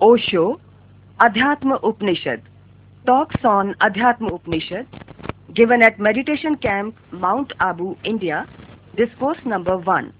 Osho, Adhyatma Upanishad, talks on Adhyatma Upanishad, given at Meditation Camp, Mount Abu, India, discourse number 1.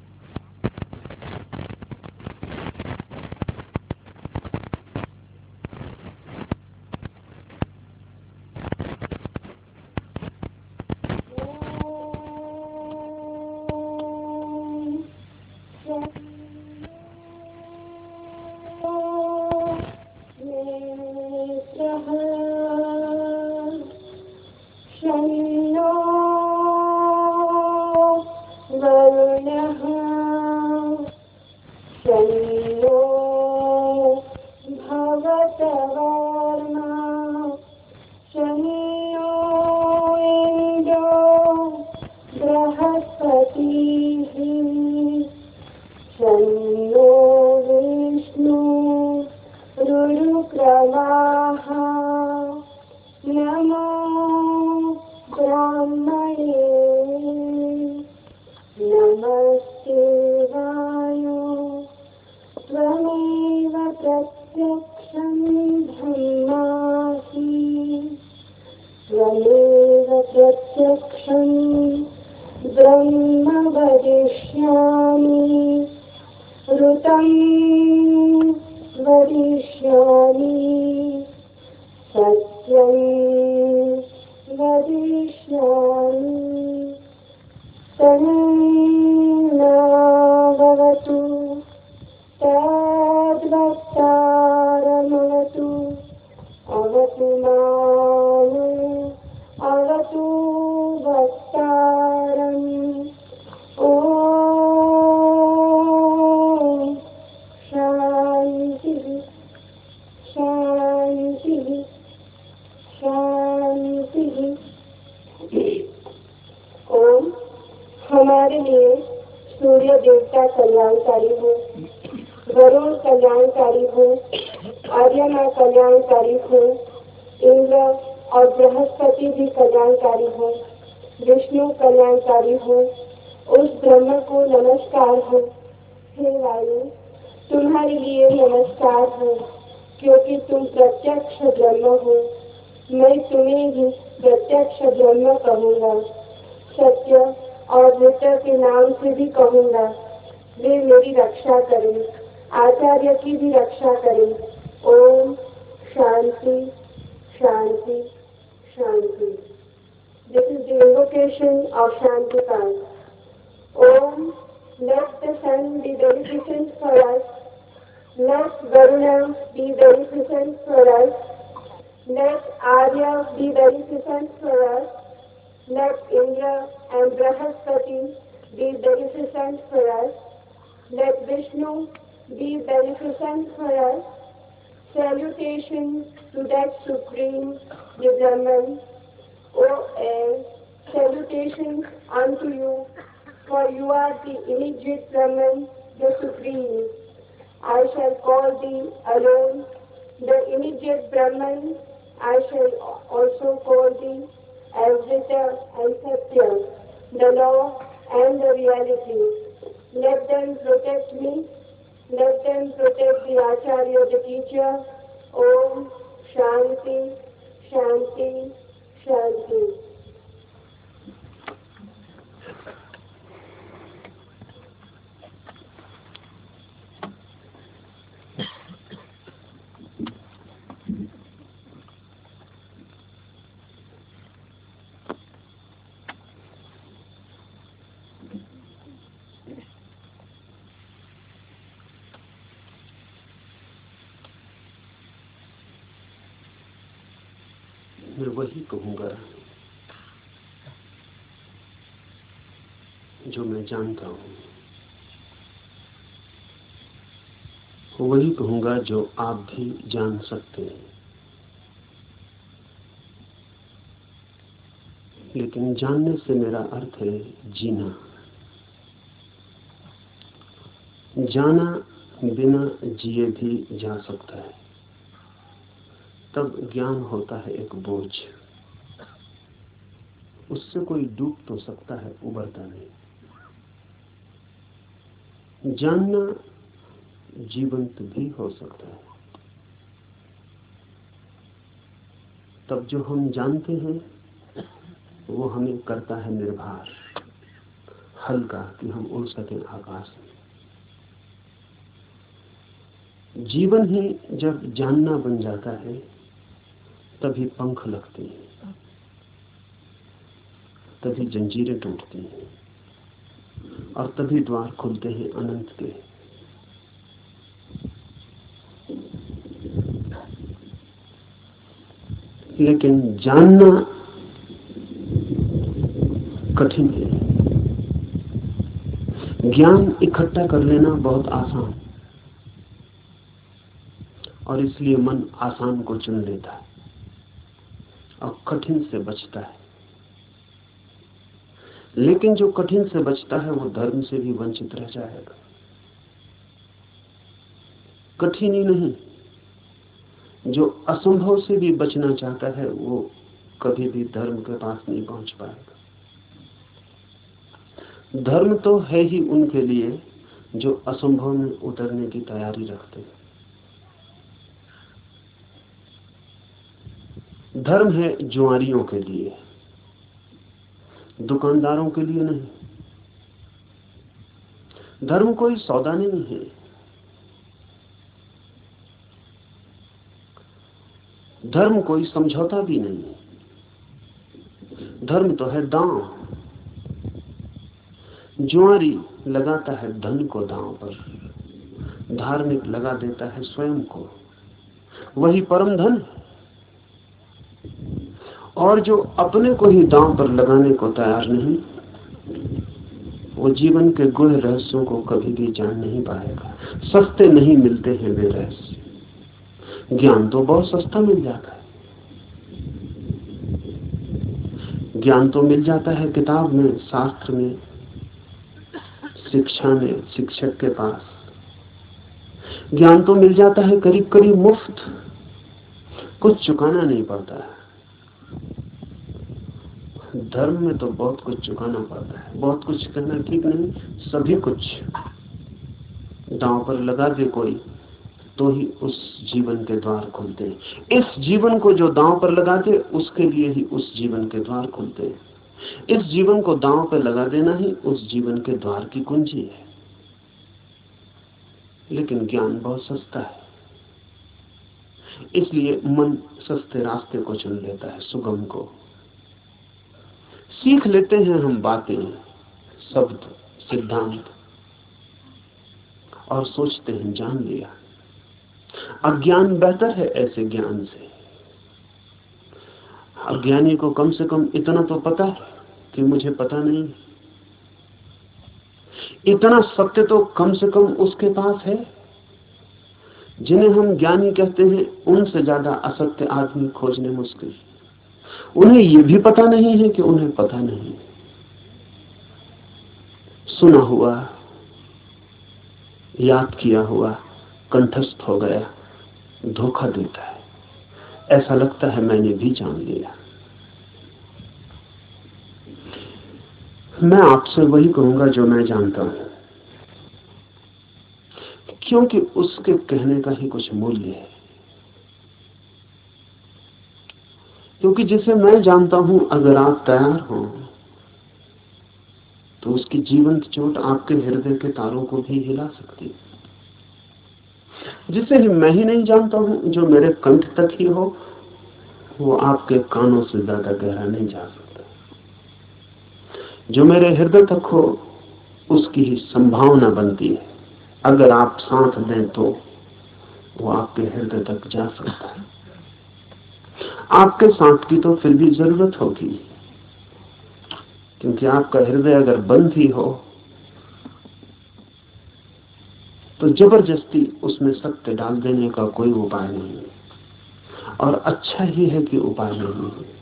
law and the reality. Let them protect me. Let them protect the Acharya, the teacher. Om Shanti, Shanti, Shanti. वही कहूँगा जो मैं जानता हूँ। वही कहूँगा जो आप भी जान सकते हैं। लेकिन जानने से मेरा अर्थ है जीना। जाना बिना जिए भी जा सकता है। तब ज्ञान होता है एक बोझ। उससे कोई डूब तो सकता है, उबरता नहीं। जानना जीवंत भी हो सकता है। तब जो हम जानते हैं, वो हमें करता है निर्भर। हल्का कि हम उड़ सके आकाश में। जीवन ही जब जानना बन जाता है तभी पंख लगते हैं। तभी जंजीरें टूटती हैं। और तभी द्वार खुलते हैं अनंत के लेकिन जानना कठिन है। ज्ञान इकट्ठा कर लेना बहुत आसान और इसलिए मन आसान को चुन लेता है। और कठिन से बचता है। लेकिन जो कठिन से बचता है, वो धर्म से भी वंचित रह जाएगा। कठिन ही नहीं, जो असंभव से भी बचना चाहता है, वो कभी भी धर्म के पास नहीं पहुँच पाएगा। धर्म तो है ही उनके लिए, जो असंभव में उतरने की तैयारी रखते हैं। धर्म है जुआरियों के लिए। दुकानदारों के लिए नहीं। धर्म कोई सौदा नहीं है। धर्म कोई समझौता भी नहीं है। धर्म तो है दांव। जुआरी लगाता है धन को दांव पर। धार्मिक लगा देता है स्वयं को। वही परम धन है। और जो अपने को ही दांव पर लगाने को तैयार नहीं, वो जीवन के गुह रहस्यों को कभी भी जान नहीं पाएगा। सस्ते नहीं मिलते हैं वे रहस्य। ज्ञान तो बहुत सस्ता मिल जाता है। ज्ञान तो मिल जाता है किताब में, शास्त्र में, शिक्षा में, शिक्षक के पास। ज्ञान तो मिल जाता है करीब करीब मुफ़्त। कुछ चुकाना नहीं पड़ता है। धर्म में तो बहुत कुछ चुकाना पड़ता है। बहुत कुछ करना ठीक नहीं, सभी कुछ दांव पर लगा दे कोई तो ही उस जीवन के द्वार खुलते हैं। इस जीवन को जो दांव पर लगा दे, उसके लिए ही उस जीवन के द्वार खुलते हैं। इस जीवन को दांव पर लगा देना ही उस जीवन के द्वार की कुंजी है। लेकिन ज्ञान बहुत सस्ता है। इसलिए मन सस्ते रास्ते को चुन लेता है, सुगम को। सीख लेते हैं हम बातें, शब्द, सिद्धांत, और सोचते हैं, जान लिया। अज्ञान बेहतर है ऐसे ज्ञान से। अज्ञानी को कम से कम इतना तो पता है कि मुझे पता नहीं। इतना सत्य तो कम से कम उसके पास है, जिन्हें हम ज्ञानी कहते हैं, उनसे ज़्यादा असत्य आदमी खोजने मुश्किल। उन्हें यह भी पता नहीं है कि उन्हें पता नहीं। सुना हुआ, याद किया हुआ, कंठस्थ हो गया, धोखा देता है। ऐसा लगता है मैंने भी जान लिया। मैं आपसे वही कहूँगा जो मैं जानता हूँ। क्योंकि उसके कहने का ही कुछ मूल्य है। क्योंकि जिसे मैं जानता हूँ, अगर आप तैयार हो तो उसकी जीवंत चोट आपके हृदय के तारों को भी हिला सकती जिसे मैं ही नहीं जानता हूँ, जो मेरे कंठ तक ही हो, वो आपके कानों से ज़्यादा गहरा नहीं जा सकता। जो मेरे हृदय तक हो, उसकी ही संभावना बनती है। अगर आप साथ दें तो वो आपके हृदय तक जा सकता है। आपके साथ की तो फिर भी ज़रूरत होगी। क्योंकि आपका हृदय अगर बंद ही हो तो ज़बरदस्ती उसमें सत्य डाल देने का कोई उपाय नहीं है। और अच्छा ही है कि उपाय नहीं है।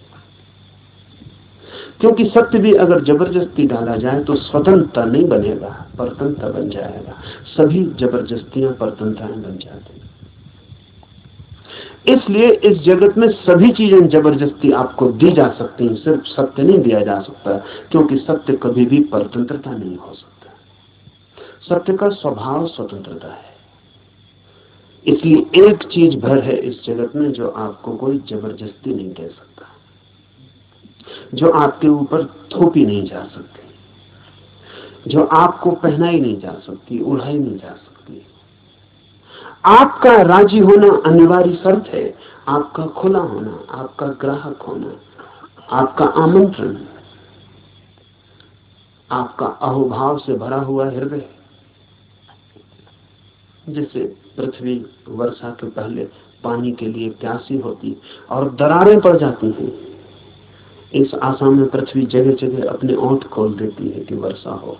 क्योंकि सत्य भी अगर ज़बरदस्ती डाला जाए तो स्वतंत्रता नहीं बनेगा, परतंत्रता बन जाएगा। सभी जबरदस्तियाँ, परतंत्रताएँ बन जाती इसलिए इस जगत में सभी चीज़ें ज़बरदस्ती आपको दी जा सकती हैं, सिर्फ़ सत्य नहीं दिया जा सकता, क्योंकि सत्य कभी भी परतंत्रता नहीं हो सकता। सत्य का स्वभाव स्वतंत्रता है। इसलिए एक चीज़ भर है इस जगत में जो आपको कोई ज़बरदस्ती नहीं दे सकता, जो आपके ऊपर थोपी नहीं जा सकती, जो आपको पहनाई नहीं जा सकती, उड़ाई नहीं जा सकती। आपका राज़ी होना अनिवार्य शर्त है, आपका खुला होना, आपका ग्राहक होना, आपका आमंत्रण, आपका अहोभाव से भरा हुआ हृदय जैसे पृथ्वी वर्षा के पहले पानी के लिए प्यासी होती और दरारें पड़ जाती हैं। इस आशा में पृथ्वी जगह जगह अपने ओंठ खोल देती है कि वर्षा हो।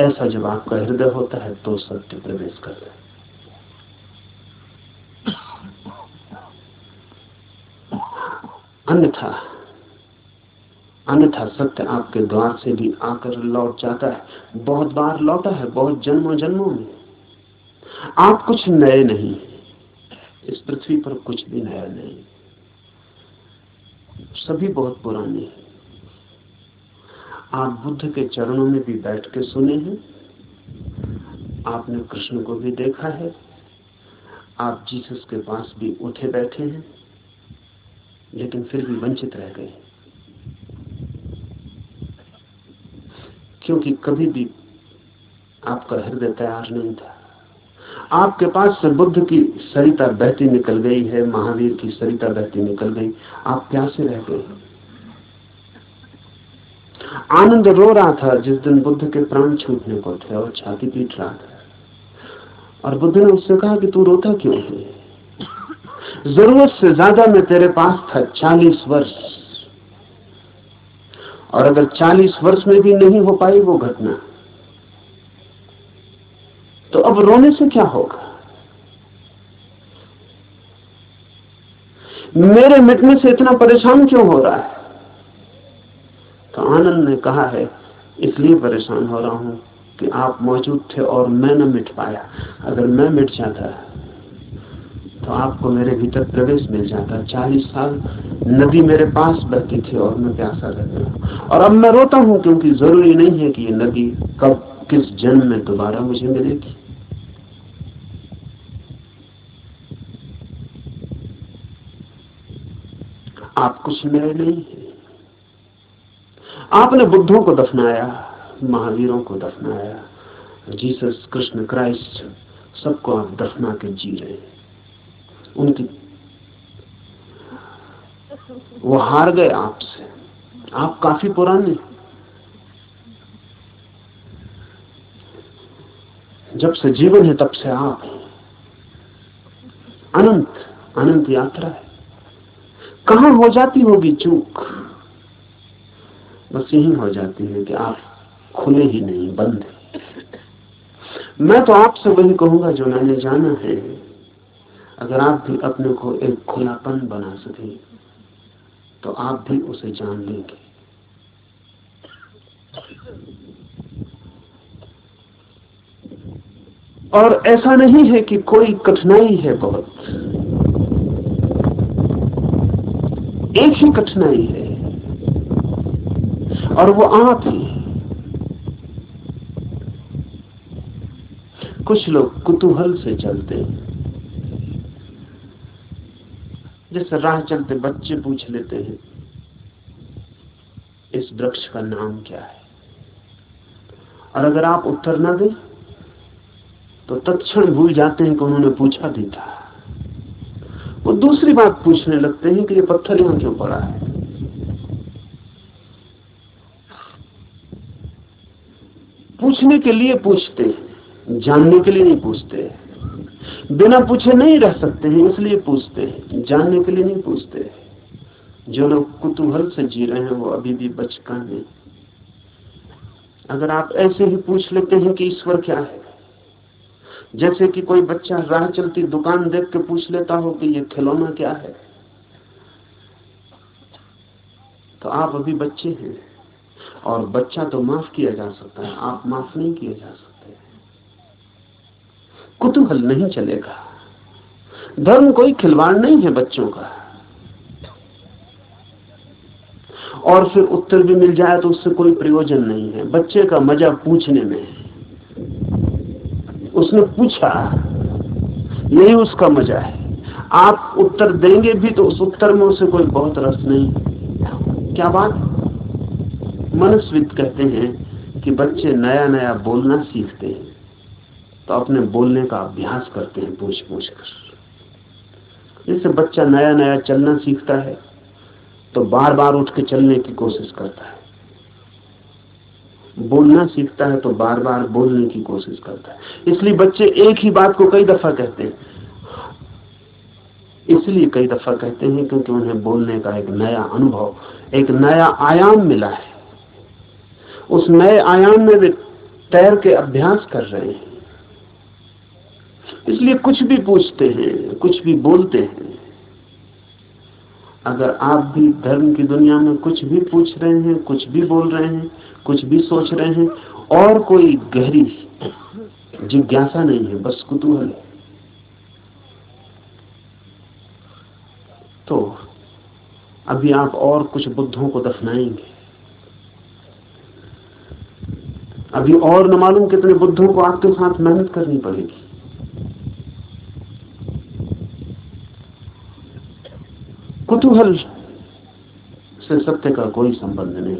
ऐसा जब आपका हृदय होता है तो सत्य प्रवेश करता है। अन्यथा अन्यथा सत्य आपके द्वार से भी आकर लौट जाता है। बहुत बार लौटा है, बहुत जन्मों जन्मों में। आप कुछ नए नहीं, इस पृथ्वी पर कुछ भी नया नहीं। सभी बहुत पुराने हैं। आप बुद्ध के चरणों में भी बैठ के सुने हैं। आपने कृष्ण को भी देखा है। आप जीसस के पास भी उठे बैठे हैं। लेकिन फिर भी वंचित रह गए। क्योंकि कभी भी आपका हृदय तैयार नहीं था। आपके पास से बुद्ध की सरिता बहती निकल गई है, महावीर की सरिता बहती निकल गई। आप प्यासे रह गए। आनंद रो रहा था जिस दिन बुद्ध के प्राण छूटने को थे और छाती पीट रहा था। और बुद्ध ने उससे कहा कि तू रोता क्यों है? ज़रूरत से ज़्यादा मैं तेरे पास था चालीस वर्ष। और अगर चालीस वर्ष में भी नहीं हो पाई वो घटना तो अब रोने से क्या होगा? मेरे मिटने से इतना परेशान क्यों हो रहा है? तो आनंद ने कहा है, इसलिए परेशान हो रहा हूँ कि आप मौजूद थे और मैं न मिट पाया। अगर मैं मिट जाता तो आपको मेरे भीतर प्रवेश मिल जाता चालीस साल नदी मेरे पास बहती थी और मैं प्यासा रहता और अब मैं रोता हूँ क्योंकि ज़रूरी नहीं है कि ये नदी कब, किस जन्म में दोबारा मुझे मिलेगी। आप कुछ नए नहीं है। आपने बुद्धों को दफनाया, महावीरों को दफनाया। जीसस, कृष्ण, क्राइस्ट, सबको आप दफना के जी रहे उनकी। वो हार गए आपसे। आप काफ़ी पुराने। जब से जीवन है, तब से आप अनंत अनंत यात्रा है। कहाँ हो जाती होगी चूक? बस यही हो जाती है कि आप खुले ही नहीं, बंद मैं तो आपसे वही कहूँगा, जो मैंने जाना है। अगर आप भी अपने को एक खुलापन बना सके तो आप भी उसे जान लेंगे। और ऐसा नहीं है कि कोई कठिनाई है बहुत। एक ही कठिनाई है। और वो आप ही। कुछ लोग कुतूहल से चलते हैं। जैसे राह चलते बच्चे पूछ लेते हैं, इस वृक्ष का नाम क्या है? और अगर आप उत्तर ना दें तो तत्क्षण भूल जाते हैं कि उन्होंने पूछा भी था। वो दूसरी बात पूछने लगते हैं कि ये पत्थर यहाँ क्यों पड़ा है? पूछने के लिए पूछते हैं, जानने के लिए नहीं पूछते बिना पूछे नहीं रह सकते हैं, इसलिए पूछते हैं। जानने के लिए नहीं पूछते जो लोग कुतूहल से जी रहे हैं, वो अभी भी बचका है। अगर आप ऐसे ही पूछ लेते हैं कि ईश्वर क्या है, जैसे कि कोई बच्चा राह चलती दुकान देख के पूछ लेता हो कि ये खिलौना क्या है तो आप अभी बच्चे हैं। और बच्चा तो माफ़ किया जा सकता है, आप माफ़ नहीं किए जा सकते। कुतूहल नहीं चलेगा। धर्म कोई खिलवाड़ नहीं है बच्चों का। और फिर उत्तर भी मिल जाए तो उससे कोई प्रयोजन नहीं है। बच्चे का मज़ा पूछने में उसने पूछा, यही उसका मज़ा है। आप उत्तर देंगे भी तो उस उत्तर में उसे कोई बहुत रस नहीं क्या बात? मनस्विद कहते हैं कि बच्चे नया नया बोलना सीखते हैं। तो अपने बोलने का अभ्यास करते हैं पूछ पूछ कर। जैसे बच्चा नया नया चलना सीखता है तो बार बार उठ के चलने की कोशिश करता है। बोलना सीखता है तो बार बार बोलने की कोशिश करता है। इसलिए बच्चे एक ही बात को कई दफ़ा कहते हैं। इसलिए कई दफ़ा कहते हैं क्योंकि उन्हें बोलने का एक नया अनुभव, एक नया आयाम मिला है। उस नए आयाम में वे तैर के अभ्यास कर रहे हैं। इसलिए कुछ भी पूछते हैं, कुछ भी बोलते हैं। अगर आप भी धर्म की दुनिया में कुछ भी पूछ रहे हैं, कुछ भी बोल रहे हैं, कुछ भी सोच रहे हैं, और कोई गहरी जिज्ञासा नहीं है, बस कुतूहल है। तो अभी आप और कुछ बुद्धों को दफनाएँगे। अभी और न मालूम कितने बुद्धों को आपके साथ मेहनत करनी पड़ेगी। कुतूहल से सत्य का कोई संबंध नहीं।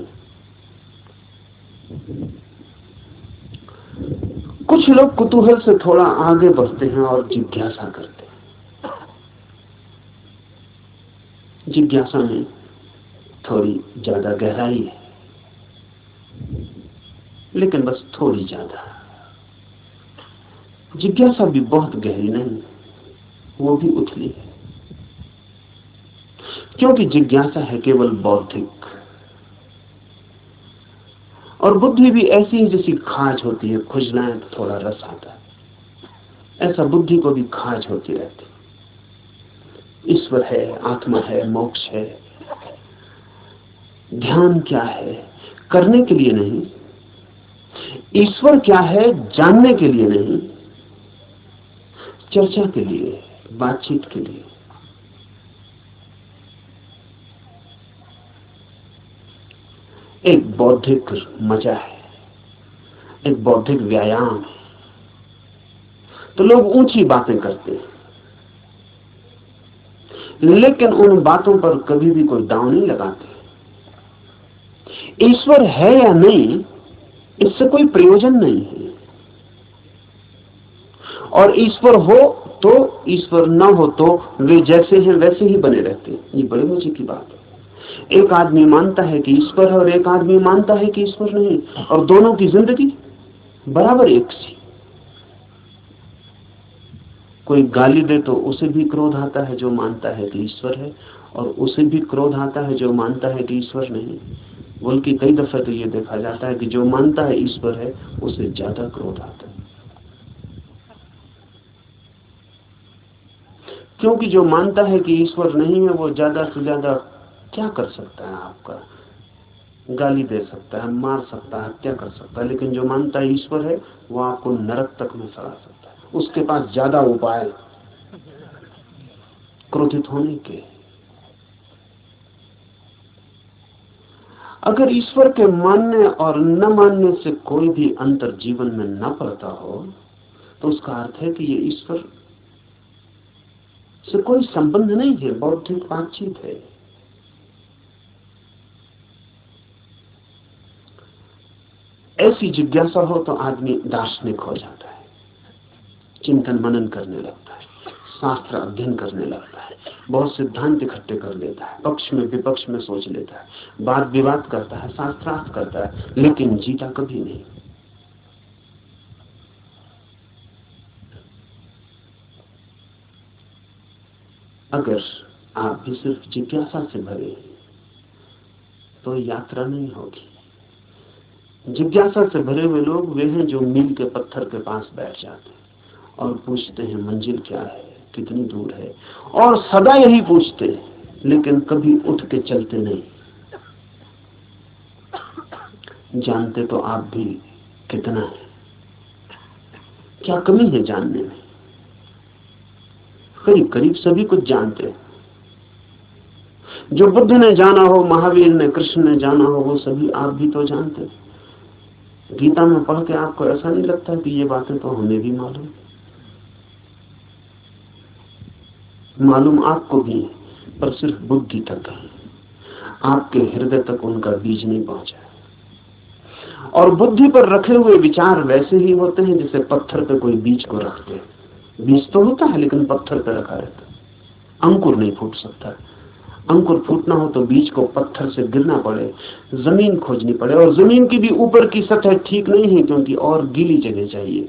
कुछ लोग कुतूहल से थोड़ा आगे बढ़ते हैं और जिज्ञासा करते हैं। जिज्ञासा में थोड़ी ज़्यादा गहराई है लेकिन बस थोड़ी ज़्यादा। जिज्ञासा भी बहुत गहरी नहीं वो भी उथली है। क्योंकि जिज्ञासा है केवल बौद्धिक। और बुद्धि भी ऐसी ही जैसी खाज होती है खुजलाएँ तो थोड़ा रस आता है। ऐसा बुद्धि को भी खाज होती रहती ईश्वर है, आत्मा है, मोक्ष है। ध्यान क्या है? करने के लिए नहीं। ईश्वर क्या है? जानने के लिए नहीं। चर्चा के लिए, बातचीत के लिए। एक बौद्धिक मज़ा है, एक बौद्धिक व्यायाम है। तो लोग ऊँची बातें करते हैं। लेकिन उन बातों पर कभी भी कोई दाव नहीं लगाते। ईश्वर है या नहीं, इससे कोई प्रयोजन नहीं है। और ईश्वर हो तो ईश्वर न हो तो वे जैसे हैं, वैसे ही बने रहते हैं। ये बड़े मज़े की बात है। एक आदमी मानता है कि ईश्वर है और एक आदमी मानता है कि ईश्वर नहीं। और दोनों की ज़िंदगी बराबर एक सी। कोई गाली दे तो उसे भी क्रोध आता है जो मानता है कि ईश्वर है, और उसे भी क्रोध आता है जो मानता है कि ईश्वर नहीं। बल्कि कई दफे तो ये देखा जाता है कि जो मानता है ईश्वर है, उसे ज़्यादा क्रोध आता है। क्योंकि जो मानता है कि ईश्वर नहीं है, वो ज़्यादा से ज़्यादा क्या कर सकता है आपका? गाली दे सकता है, मार सकता है, हत्या कर सकता है, लेकिन जो मानता है ईश्वर है, वो आपको नरक तक में सड़ा सकता है। उसके पास ज़्यादा उपाय क्रोधित होने के अगर ईश्वर के मानने और न मानने से कोई भी अंतर जीवन में न पड़ता हो तो उसका अर्थ है कि ये ईश्वर से कोई संबंध नहीं है, बौद्धिक बातचीत है। ऐसी जिज्ञासा हो तो आदमी दार्शनिक हो जाता है। चिंतन मनन करने लगता है। शास्त्र अध्ययन करने लगता है। बहुत सिद्धांत इकट्ठे कर लेता है। पक्ष में विपक्ष में सोच लेता है। वाद विवाद करता है, शास्त्रार्थ करता है, लेकिन जीता कभी नहीं। अगर आप भी सिर्फ़ जिज्ञासा से भरे तो यात्रा नहीं होगी। जिज्ञासा से भरे हुए लोग वे हैं जो मील के पत्थर के पास बैठ जाते हैं और पूछते हैं, मंजिल क्या है? कितनी दूर है? और सदा यही पूछते हैं, लेकिन कभी उठ के चलते नहीं। जानते तो आप भी कितना है। क्या कमी है जानने में? करीब करीब सभी कुछ जानते हैं। जो बुद्ध ने जाना हो, महावीर ने, कृष्ण ने जाना हो, वो सभी आप भी तो जानते हैं। गीता में पढ़ के आपको ऐसा नहीं लगता कि ये बातें तो हमें भी मालूम? मालूम आपको भी है पर सिर्फ़ बुद्धि तक है। आपके हृदय तक उनका बीज नहीं पहुँचा और बुद्धि पर रखे हुए विचार वैसे ही होते हैं जैसे पत्थर पे कोई बीज को रखते हैं बीज तो होता है, लेकिन पत्थर पे रखा रहता अंकुर नहीं फूट सकता। अंकुर फूटना हो तो बीज को पत्थर से गिरना पड़े, ज़मीन खोजनी पड़े और ज़मीन की भी ऊपर की सतह ठीक नहीं है क्योंकि और गीली जगह चाहिए।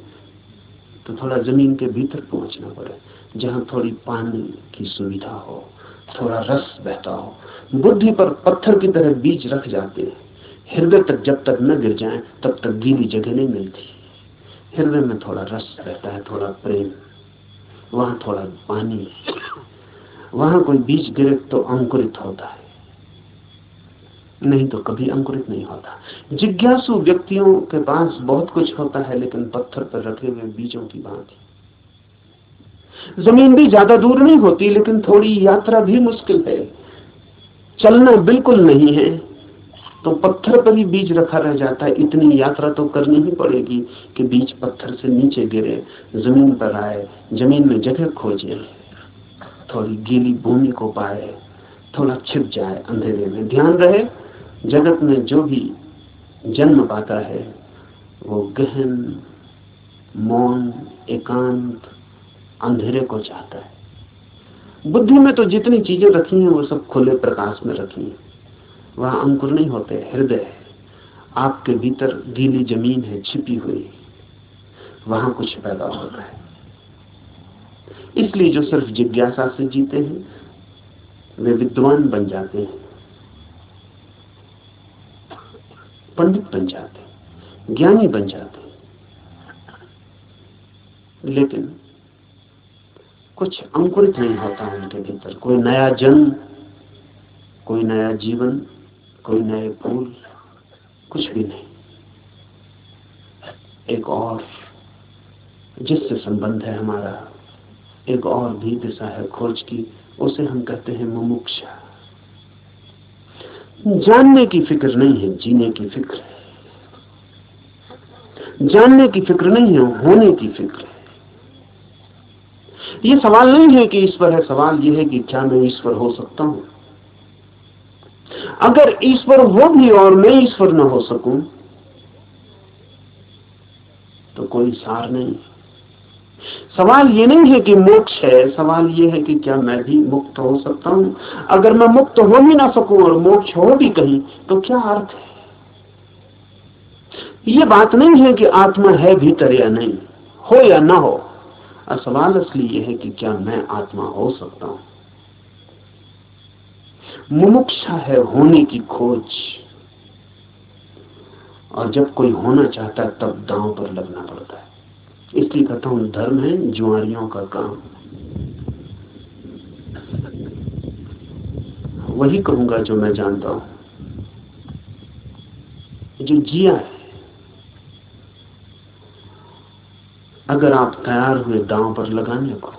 तो थोड़ा ज़मीन के भीतर पहुँचना पड़े, जहाँ थोड़ी पानी की सुविधा हो, थोड़ा रस बहता हो। बुद्धि पर पत्थर की तरह बीज रख जाते हैं। हृदय तक जब तक न गिर जाए, तब तक गीली जगह नहीं मिलती। हृदय में थोड़ा रस रहता है, थोड़ा प्रेम, वहाँ थोड़ा पानी। वहाँ कोई बीज गिरे तो अंकुरित होता है। नहीं तो कभी अंकुरित नहीं होता। जिज्ञासु व्यक्तियों के पास बहुत कुछ होता है, लेकिन पत्थर पर रखे हुए बीजों की बात ज़मीन भी ज़्यादा दूर नहीं होती, लेकिन थोड़ी यात्रा भी मुश्किल है। चलना बिल्कुल नहीं है तो पत्थर पर ही बीज रखा रह जाता है। इतनी यात्रा तो करनी ही पड़ेगी कि बीज पत्थर से नीचे गिरे, ज़मीन पर आए, ज़मीन में जगह खोजे। थोड़ी गीली भूमि को पाए, थोड़ा छिप जाए अंधेरे में। ध्यान रहे, जगत में जो भी जन्म पाता है, वो गहन, मौन, एकांत अंधेरे को चाहता है। बुद्धि में तो जितनी चीज़ें रखी हैं, वो सब खुले प्रकाश में रखी हैं। वहाँ अंकुर नहीं होते, हृदय आपके भीतर गीली ज़मीन है, छिपी हुई। वहाँ कुछ पैदा होता है। इसलिए जो सिर्फ़ जिज्ञासा से जीते हैं, वे विद्वान बन जाते हैं। पंडित बन जाते हैं, ज्ञानी बन जाते हैं। लेकिन कुछ अंकुरित नहीं होता उनके भीतर। कोई नया जन्म, कोई नया जीवन, कोई नए फूल, कुछ भी नहीं। एक और जिससे संबंध है हमारा एक और भी दिशा है खोज की, उसे हम कहते हैं मुमुक्षा। जानने की फ़िक्र नहीं है, जीने की फ़िक्र है। जानने की फ़िक्र नहीं है, होने की फ़िक्र है। ये सवाल नहीं है कि ईश्वर है, सवाल यह है कि क्या मैं ईश्वर हो सकता हूँ। अगर ईश्वर हो भी और मैं ईश्वर न हो सकूँ तो कोई सार नहीं। सवाल ये नहीं है कि मोक्ष है, सवाल ये है कि क्या मैं भी मुक्त हो सकता हूँ? अगर मैं मुक्त हो ही ना सकूँ और मोक्ष हो भी कहीं तो क्या अर्थ है? ये बात नहीं है कि आत्मा है भीतर या नहीं, हो या ना हो। सवाल असली ये है कि क्या मैं आत्मा हो सकता हूँ? मुमुक्षा है होने की खोज। और जब कोई होना चाहता है, तब दांव पर लगना पड़ता है। इसलिए कहता हूँ धर्म है जुआरियों का काम। वही कहूँगा जो मैं जानता हूँ। जो जिया है। अगर आप तैयार हुए दांव पर लगाने को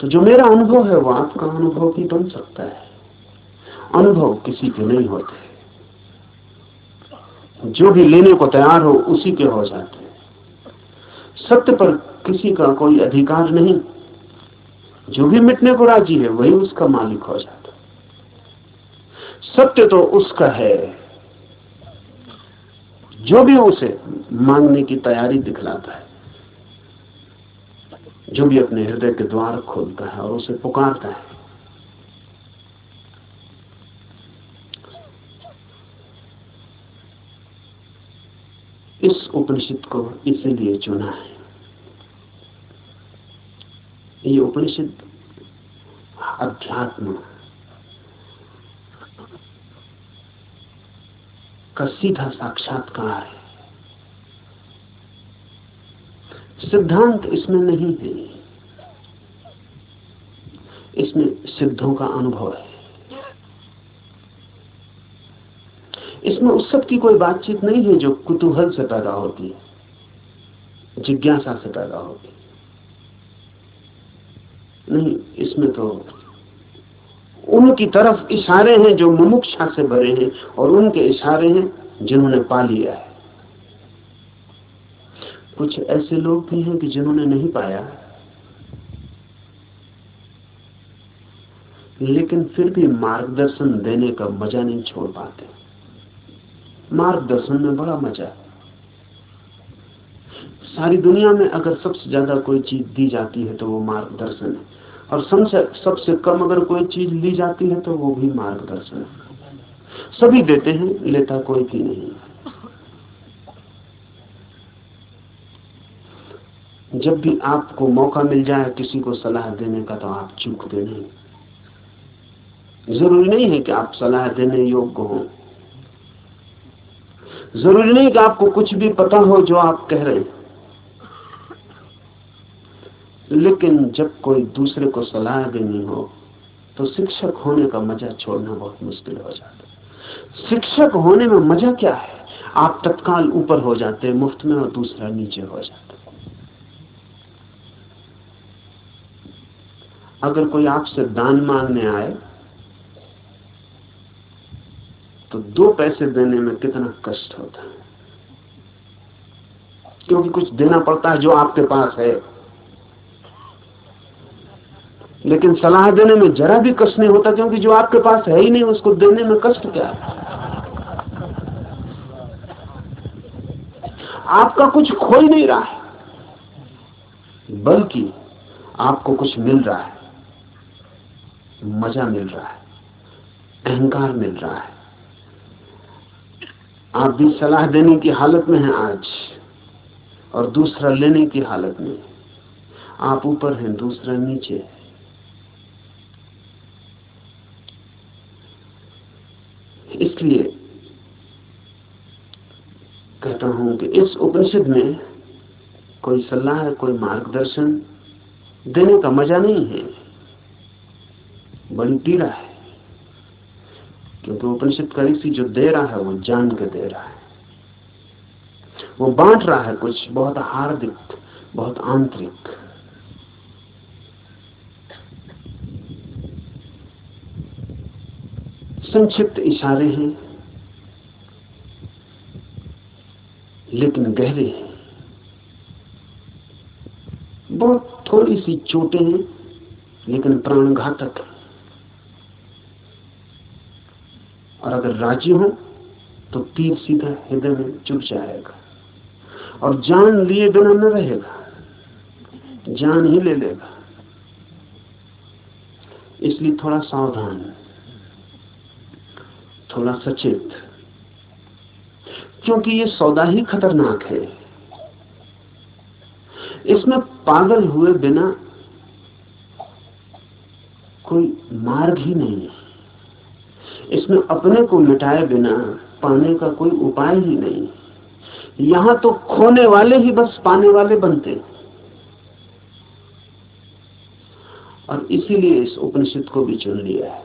तो जो मेरा अनुभव है, वो आपका अनुभव भी बन सकता है। अनुभव किसी के नहीं होते। जो भी लेने को तैयार हो, उसी के हो जाते सत्य पर किसी का कोई अधिकार नहीं। जो भी मिटने को राज़ी है, वही उसका मालिक हो जाता सत्य तो उसका है। जो भी उसे मांगने की तैयारी दिखलाता है, जो भी अपने हृदय के द्वार खोलता है और उसे पुकारता है इस उपनिषद को इसीलिए चुना है। ये उपनिषद अध्यात्म का सीधा साक्षात्कार है। सिद्धांत इसमें नहीं है। इसमें सिद्धों का अनुभव है। इसमें उस सब की कोई बातचीत नहीं है जो कुतूहल से पैदा होती है, जिज्ञासा से पैदा होती है। नहीं, इसमें तो उनकी तरफ़ इशारे हैं जो मुमुक्षा से भरे हैं और उनके इशारे हैं जिन्होंने पा लिया है। कुछ ऐसे लोग भी हैं कि जिन्होंने नहीं पाया। लेकिन फिर भी मार्गदर्शन देने का मज़ा नहीं छोड़ पाते। मार्गदर्शन में बड़ा मज़ा है। सारी दुनिया में अगर सबसे ज़्यादा कोई चीज़ दी जाती है तो वो मार्गदर्शन है। और सबसे सबसे कम अगर कोई चीज़ ली जाती है तो वो भी मार्गदर्शन है। सभी देते हैं, लेता कोई भी नहीं। जब भी आपको मौका मिल जाए किसी को सलाह देने का तो आप चूकते नहीं। ज़रूरी नहीं है कि आप सलाह देने योग्य हो। ज़रूरी नहीं कि आपको कुछ भी पता हो जो आप कह रहे हैं। लेकिन जब कोई दूसरे को सलाह देनी हो तो शिक्षक होने का मज़ा छोड़ना बहुत मुश्किल हो जाता है। शिक्षक होने में मज़ा क्या है? आप तत्काल ऊपर हो जाते हैं मुफ़्त में और दूसरा नीचे हो जाता। है अगर कोई आपसे दान मांगने आए तो दो पैसे देने में कितना कष्ट होता है? क्योंकि कुछ देना पड़ता है जो आपके पास है। लेकिन सलाह देने में जरा भी कष्ट नहीं होता, क्योंकि जो आपके पास है ही नहीं, उसको देने में कष्ट क्या आपका कुछ खो ही नहीं रहा है, बल्कि आपको कुछ मिल रहा है। मज़ा मिल रहा है, अहंकार मिल रहा है। आप भी सलाह देने की हालत में हैं आज, और दूसरा लेने की हालत में। आप ऊपर हैं, दूसरा नीचे। इसलिए कहता हूँ कि इस उपनिषद में कोई सलाह, कोई मार्गदर्शन देने का मज़ा नहीं है, बड़ी पीड़ा है। क्योंकि उपनिषद का ऋषि जो दे रहा है, वो जान के दे रहा है। वो बांट रहा है कुछ बहुत हार्दिक, बहुत आंतरिक। संक्षिप्त इशारे हैं, लेकिन गहरे हैं। बहुत थोड़ी सी चोटें हैं, लेकिन प्राण घातक है। और अगर राज़ी हो तो तीर सीधा हृदय में चुप जाएगा। और जान लिए बिना न रहेगा, जान ही ले लेगा। इसलिए थोड़ा सावधान, थोड़ा सचेत। क्योंकि ये सौदा ही खतरनाक है। इसमें पागल हुए बिना कोई मार्ग ही नहीं है। इसमें अपने को मिटाए बिना पाने का कोई उपाय ही नहीं। यहाँ तो खोने वाले ही बस पाने वाले बनते। और इसीलिए इस उपनिषद को भी चुन लिया है।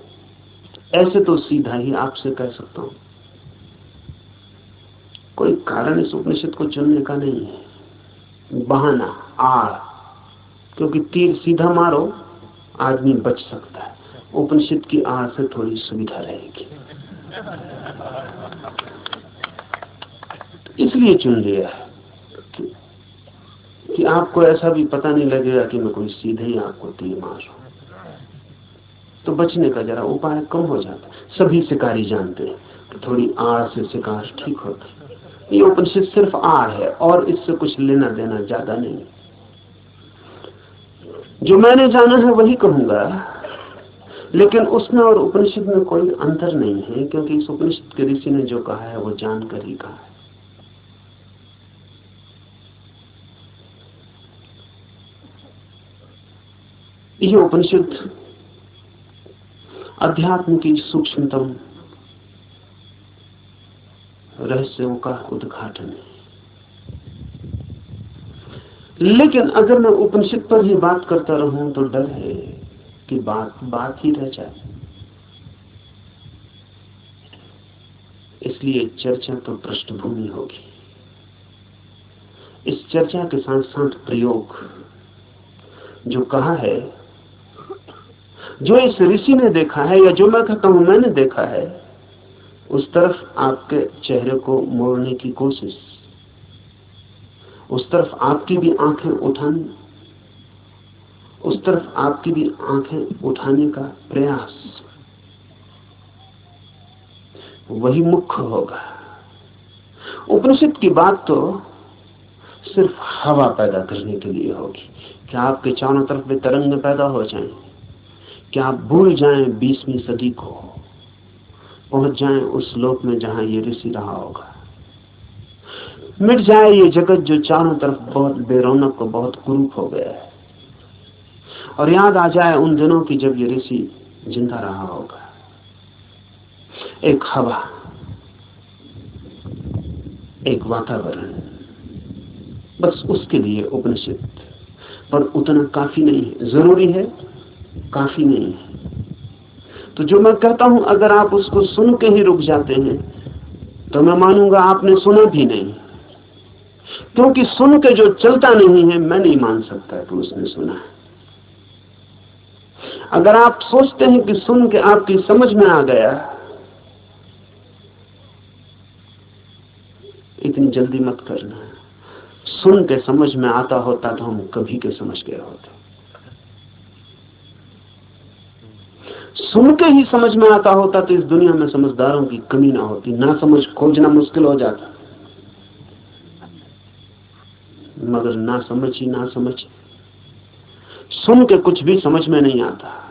ऐसे तो सीधा ही आपसे कह सकता हूँ। कोई कारण इस उपनिषद को चुनने का नहीं है। बहाना, आड़। क्योंकि तीर सीधा मारो, आदमी बच सकता है। उपनिषद की आड़ से थोड़ी सुविधा रहेगी। इसलिए चुन लिया कि, कि आपको ऐसा भी पता नहीं लगेगा कि मैं कोई सीधे ही आपको तीर मार रहा तो बचने का जरा उपाय कम हो जाता सभी शिकारी जानते हैं कि थोड़ी आड़ से शिकार ठीक होता ये उपनिषद सिर्फ़ आड़ है और इससे कुछ लेना देना ज़्यादा नहीं। जो मैंने जाना है वही कहूँगा लेकिन उसमें और उपनिषद में कोई अंतर नहीं है, क्योंकि इस उपनिषद के ऋषि ने जो कहा है, वो जानकर ही कहा है। यह उपनिषद अध्यात्म की सूक्ष्मतम रहस्यों का उद्घाटन है। लेकिन अगर मैं उपनिषद पर ही बात करता रहूँ तो डर है। कि बात बात ही रह जाए। इसलिए चर्चा तो पृष्ठभूमि होगी। इस चर्चा के साथ साथ प्रयोग। जो कहा है, जो इस ऋषि ने देखा है या जो मैं कहता हूँ मैंने देखा है, उस तरफ़ आपके चेहरे को मोड़ने की कोशिश। उस तरफ़ आपकी भी आँखें उठानी। उस तरफ़ आपकी भी आँखें उठाने का प्रयास। वही मुख्य होगा। उपनिषद की बात तो सिर्फ़ हवा पैदा करने के लिए होगी। क्या आपके चारों तरफ़ में तरंग पैदा हो जाएँ? क्या आप भूल जाएँ बीसवीं सदी को? पहुँच जाएँ उस लोक में जहाँ ये ऋषि रहा होगा। मिट जाए ये जगत जो चारों तरफ़ बहुत बेरौनक को बहुत कुरूप हो गया है। और याद आ जाए उन दिनों की जब ये ऋषि ज़िंदा रहा होगा। एक हवा, एक वातावरण, बस उसके लिए उपनिषद। पर उतना काफ़ी नहीं है। ज़रूरी है, काफ़ी नहीं है। तो जो मैं कहता हूँ, अगर आप उसको सुन के ही रुक जाते हैं तो मैं मानूँगा आपने सुना भी नहीं। क्योंकि सुन के जो चलता नहीं है, मैं नहीं मान सकता कि उसने सुना है। अगर आप सोचते हैं कि सुन के आपकी समझ में आ गया, इतनी जल्दी मत करना। सुन के समझ में आता होता तो हम कभी के समझ गए होते। सुन के ही समझ में आता होता तो इस दुनिया में समझदारों की कमी ना होती, ना समझ खोजना मुश्किल हो जाता। मगर ना समझ ना समझ सुन के कुछ भी समझ में नहीं आता।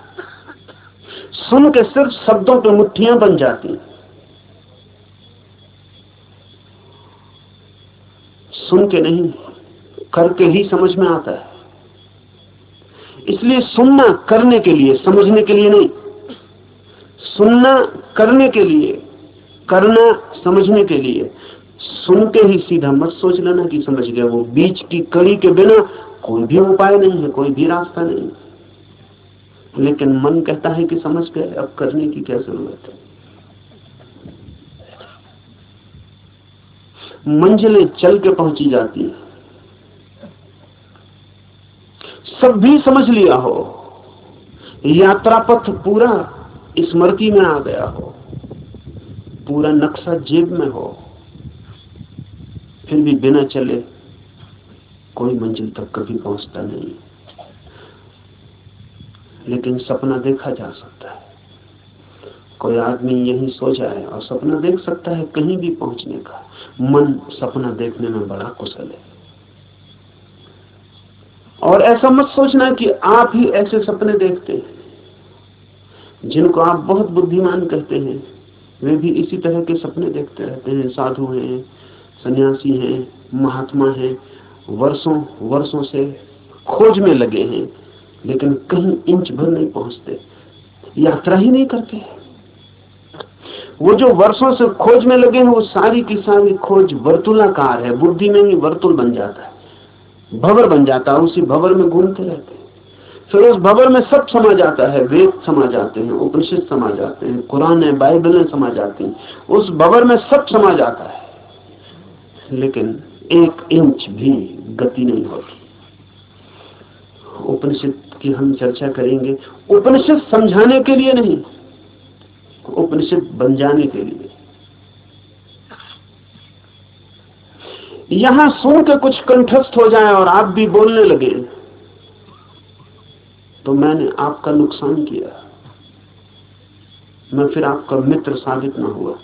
सुन के सिर्फ़ शब्दों पे मुठ्ठियाँ बन जाती। सुन के नहीं, करके ही समझ में आता है। इसलिए सुनना करने के लिए, समझने के लिए नहीं। सुनना करने के लिए, करना समझने के लिए। सुन के ही सीधा मत सोच लेना कि समझ गए वो बीच की कड़ी के बिना कोई भी उपाय नहीं है, कोई भी रास्ता नहीं। लेकिन मन कहता है कि समझ गए अब करने की क्या ज़रूरत है? मंजिलें चल के पहुँची जाती है। सब भी समझ लिया हो यात्रा पथ पूरा स्मृति में आ गया हो, पूरा नक्शा जेब में हो, फिर भी बिना चले कोई मंजिल तक कभी पहुँचता नहीं। लेकिन सपना देखा जा सकता है। कोई आदमी यही सो जाए और सपना देख सकता है कहीं भी पहुँचने का। मन सपना देखने में बड़ा कुशल है। और ऐसा मत सोचना कि आप ही ऐसे सपने देखते हैं, जिनको आप बहुत बुद्धिमान कहते हैं। वे भी इसी तरह के सपने देखते रहते हैं। साधु हैं, सन्यासी हैं, महात्मा हैं वर्षों वर्षों से खोज में लगे हैं, लेकिन कहीं इंच भर नहीं पहुँचते, यात्रा ही नहीं करते वो जो वर्षों से खोज में लगे हैं, वो सारी की सारी खोज वर्तुलाकार है, बुद्धि में ही वर्तुल बन जाता है। भवर बन जाता है, उसी भवर में घूमते रहते हैं। फिर उस भवर में सब समा जाता है, वेद समा जाते हैं, उपनिषद समा जाते हैं, कुरान है, बाइबलें समा जाती हैं। उस भवर में सब समा जाता है। लेकिन एक इंच भी गति नहीं होती। उपनिषद की हम चर्चा करेंगे, उपनिषद समझाने के लिए नहीं, उपनिषद बन जाने के लिए। यहाँ सुन के कुछ कंठस्थ हो जाए और आप भी बोलने लगे तो मैंने आपका नुकसान किया। मैं फिर आपका मित्र साबित ना हुआ।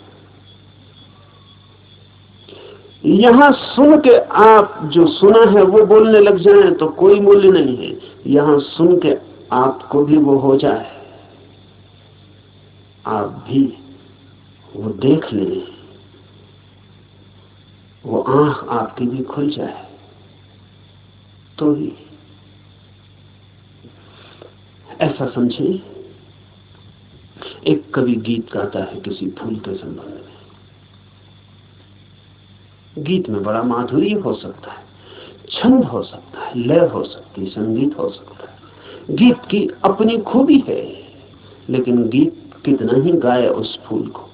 यहाँ सुन के आप जो सुना है वो बोलने लग जाए तो कोई मूल्य नहीं है। यहाँ सुन के आपको भी वो हो जाए। आप भी वो देख लें। वो आँख आपकी भी खुल जाए। तो ही ऐसा समझे, एक कवि गीत गाता है किसी फूल के संबंध में। गीत में बड़ा माधुर्य हो सकता है, छंद हो सकता है, लय हो सकती है, संगीत हो सकता है। गीत की अपनी खूबी है, लेकिन गीत कितना ही गाए उस फूल को,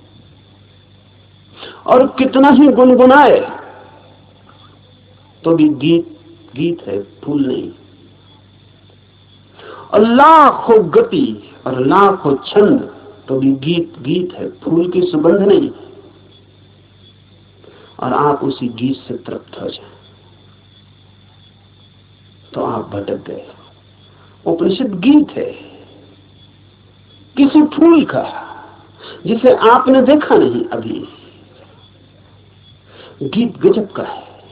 और कितना ही गुनगुनाए तो भी गीत गीत है, फूल नहीं। और लाखों गति और लाखों छंद तो भी गीत गीत है, फूल की सुगंध नहीं। और आप उसी गीत से तृप्त हो जाए। तो आप भटक गए। उपनिषद गीत है। किसी फूल का, जिसे आपने देखा नहीं अभी। गीत गजब का है।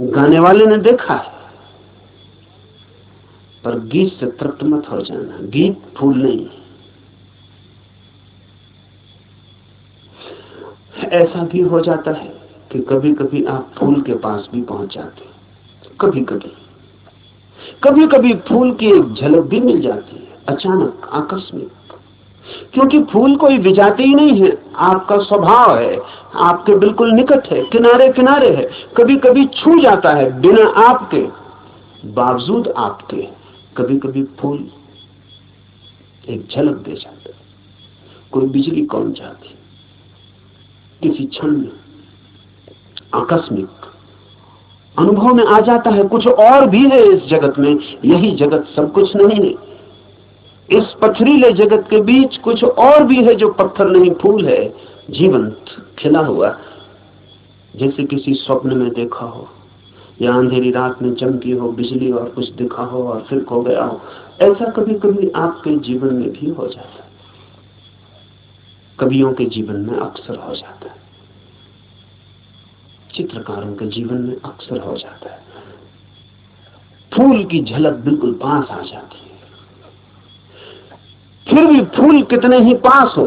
गाने वाले ने देखा है। पर गीत से तृप्त मत हो जाना। गीत फूल नहीं। ऐसा भी हो जाता है कि कभी कभी आप फूल के पास भी पहुँच जाते कभी कभी कभी कभी फूल की एक झलक भी मिल जाती है, अचानक, आकस्मिक। क्योंकि फूल कोई विजाती ही नहीं है, आपका स्वभाव है, आपके बिल्कुल निकट है किनारे किनारे है कभी कभी छू जाता है बिना आपके, बावजूद आपके कभी कभी फूल एक झलक दे जाता है। कोई बिजली कौन जाती? किसी क्षण में, आकस्मिक, अनुभव में आ जाता है, कुछ और भी है इस जगत में, यही जगत सब कुछ नहीं है। इस पथरीले जगत के बीच कुछ और भी है जो पत्थर नहीं, फूल है, जीवंत, खिला हुआ। जैसे किसी स्वप्न में देखा हो, या अंधेरी रात में चमकी हो, बिजली और कुछ दिखा हो, और फिर खो गया हो, ऐसा कभी कभी आपके जीवन में भी हो जाता है। कवियों के जीवन में अक्सर हो जाता है। चित्रकारों के जीवन में अक्सर हो जाता है। फूल की झलक बिल्कुल पास आ जाती है। फिर भी फूल कितने ही पास हो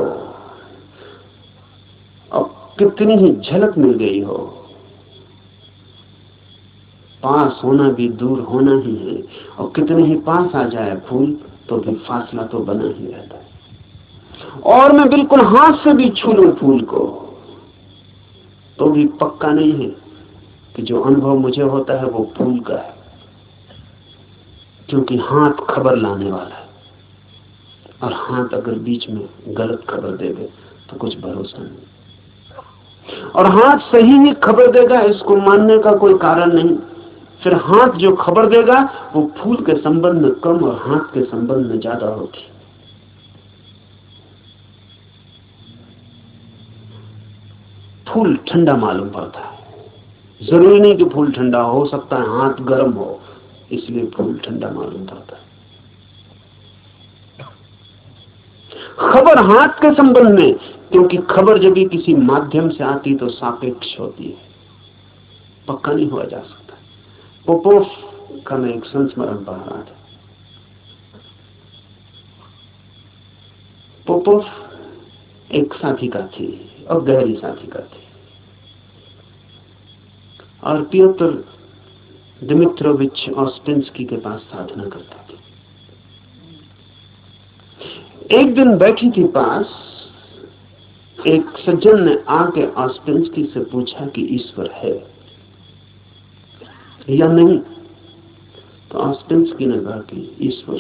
और कितनी ही झलक मिल गई हो, पास होना भी दूर होना ही है, और कितने ही पास आ जाए फूल तो भी फासला तो बना ही रहता है। और मैं बिल्कुल हाथ से भी छू लू फूल को। तो भी पक्का नहीं है कि जो अनुभव मुझे होता है वो फूल का है, क्योंकि हाथ खबर लाने वाला है। और हाथ अगर बीच में गलत खबर देवे तो कुछ भरोसा नहीं। और हाथ सही ही खबर देगा, इसको मानने का कोई कारण नहीं। फिर हाथ जो खबर देगा, वो फूल के संबंध में कम और हाथ के संबंध में ज़्यादा होती फूल ठंडा मालूम पड़ता है। ज़रूरी नहीं कि फूल ठंडा हो, सकता है हाथ गर्म हो, इसलिए फूल ठंडा मालूम पड़ता है। खबर हाथ के संबंध में, क्योंकि खबर जब भी किसी माध्यम से आती तो सापेक्ष होती है। पक्का नहीं हुआ जा सकता। पोपोफ का मैं एक संस्मरण पढ़ रहा था। पोपोफ एक साथी का थी और गहरी साथी का थी। और पियोतर दिमित्रोविच ऑस्पेंसकी के पास साधना करता थी। एक दिन बैठी थी पास, एक सज्जन ने आके ऑस्पेंसकी से पूछा कि ईश्वर है या नहीं? तो ऑस्पेंसकी ने कहा कि ईश्वर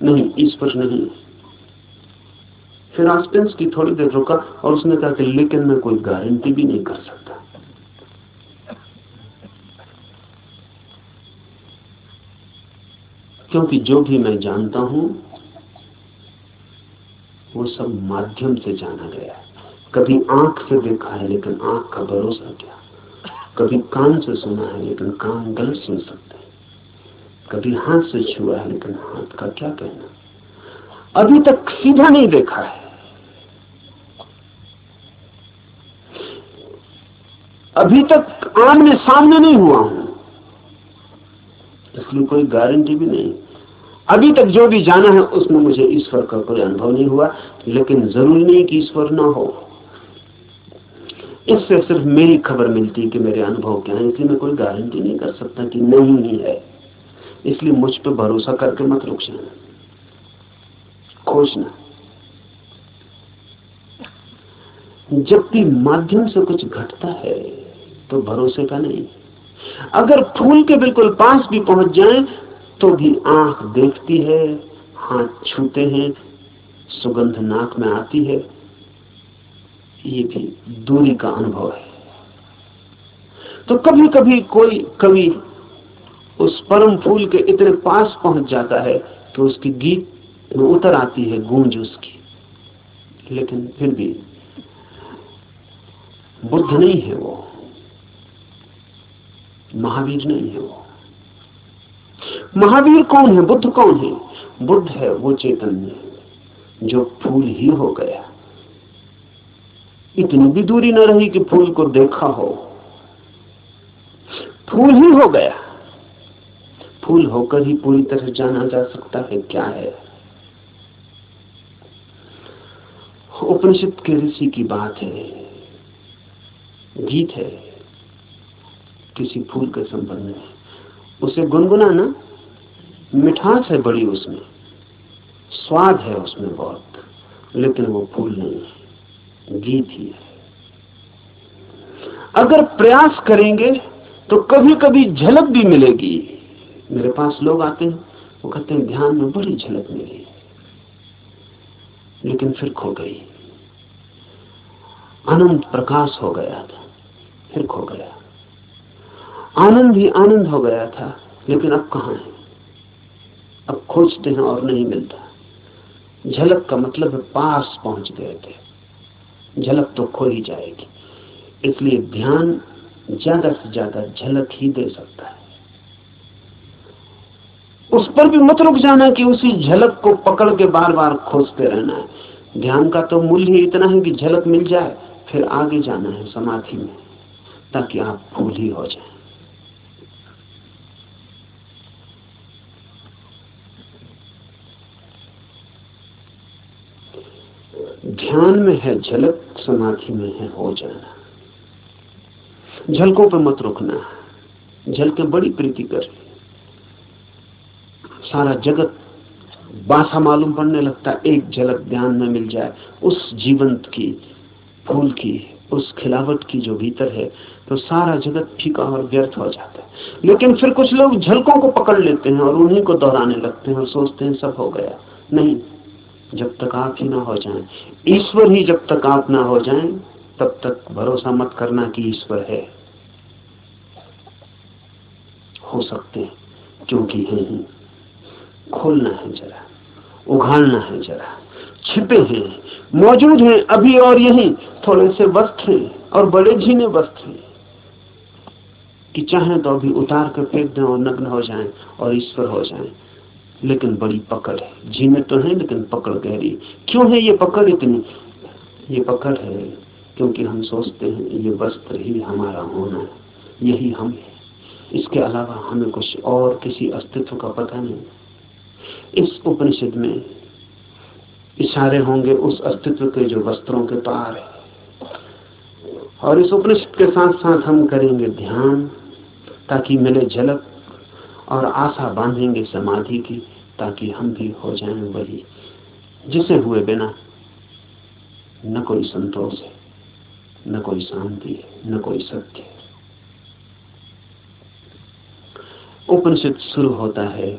नहीं ईश्वर नहीं फिर ऑस्पेंसकी थोड़ी देर रुका और उसने कहा कि लेकिन मैं कोई गारंटी भी नहीं कर सकता। क्योंकि जो भी मैं जानता हूँ, वो सब माध्यम से जाना गया है। कभी आँख से देखा है, लेकिन आँख का भरोसा क्या? कभी कान से सुना है, लेकिन कान गलत सुन सकते हैं। कभी हाथ से छुआ है, लेकिन हाथ का क्या कहना? अभी तक सीधा नहीं देखा है। अभी तक आमने सामने नहीं हुआ हूँ। इसलिए कोई गारंटी भी नहीं। अभी तक जो भी जाना है, उसमें मुझे ईश्वर का कोई अनुभव नहीं हुआ, लेकिन ज़रूरी नहीं कि ईश्वर ना हो। इससे सिर्फ़ मेरी खबर मिलती है कि मेरे अनुभव क्या है, इसलिए मैं कोई गारंटी नहीं कर सकता कि नहीं ही। है इसलिए मुझ पर भरोसा करके मत रुक जाना खोजना जब भी माध्यम से कुछ घटता है तो भरोसे का नहीं। अगर फूल के बिल्कुल पास भी पहुँच जाए तो भी आँख देखती है, हाथ छूते हैं, सुगंध नाक में आती है। ये भी दूरी का अनुभव है। तो कभी कभी कोई कवि उस परम फूल के इतने पास पहुँच जाता है तो उसकी गीत में उतर आती है गूंज उसकी। लेकिन फिर भी बुद्ध नहीं है वो। महावीर नहीं है महावीर कौन है? बुद्ध कौन है? बुद्ध है वो चैतन्य, जो फूल ही हो गया। इतनी भी दूरी न रही कि फूल को देखा हो। फूल ही हो गया। फूल होकर ही पूरी तरह जाना जा सकता है, क्या है? उपनिषद के ऋषि की बात है, गीत है। किसी फूल के संबंध में। उसे गुनगुनाना मिठास है बड़ी उसमें। स्वाद है उसमें बहुत, लेकिन वो फूल नहीं है, गीत ही है। अगर प्रयास करेंगे तो कभी कभी झलक भी मिलेगी। मेरे पास लोग आते हैं, वो कहते हैं, ध्यान में बड़ी झलक मिली। लेकिन फिर खो गई। अनंत प्रकाश हो गया था, फिर खो गया। आनंद ही आनंद हो गया था, लेकिन अब कहा है? अब खोजते हैं और नहीं मिलता। झलक का मतलब है पास पहुँच गए थे। झलक तो खो ही जाएगी। इसलिए ध्यान ज़्यादा से ज़्यादा झलक ही दे सकता है। उस पर भी मत रुक जाना कि उसी झलक को पकड़ के बार बार खोजते रहना है। ध्यान का तो मूल्य ही इतना है कि झलक मिल जाए, फिर आगे जाना है समाधि में, ताकि आप भूल ही हो जाए। ध्यान में है, झलक समाधि में है, हो जाना। झलकों पर मत रुकना। झलके बड़ी प्रीति कर सारा जगत बासा मालूम पड़ने लगता एक झलक ध्यान में मिल जाए। उस जीवंत की, फूल की, उस खिलावट की जो भीतर है तो सारा जगत फीका और व्यर्थ हो जाता है। लेकिन फिर कुछ लोग झलकों को पकड़ लेते हैं और उन्हीं को दोहराने लगते हैं और सोचते हैं, सब हो गया। नहीं जब तक आप ही ना हो जाए। ईश्वर ही जब तक आप ना हो जाए, तब तक भरोसा मत करना कि ईश्वर है। हो सकते हैं क्योंकि है ही। खोलना है जरा, उघाड़ना है जरा। छिपे हैं, मौजूद हैं, अभी और यही। थोड़े से वस्त्र हैं, और बड़े झीने वस्त्र हैं। कि चाहे तो अभी उतार कर फेंक दें और नग्न हो जाएँ, और ईश्वर हो जाएँ। लेकिन बड़ी पकड़ है। झीने तो है, लेकिन पकड़ गहरी। क्यों है ये पकड़? इतनी ये पकड़ है क्योंकि हम सोचते हैं ये वस्त्र ही हमारा होना है। यही हम है। इसके अलावा हमें कुछ और किसी अस्तित्व का पता नहीं। इस उपनिषद में इशारे होंगे उस अस्तित्व के जो वस्त्रों के पार है। और इस उपनिषद के साथ साथ हम करेंगे ध्यान ताकि मिले झलक। और आशा बांधेंगे समाधि की, ताकि हम भी हो जाएँ वही जिसे हुए बिना न कोई संतोष है, न कोई शांति है, न कोई सत्य है। उपनिषद शुरू होता है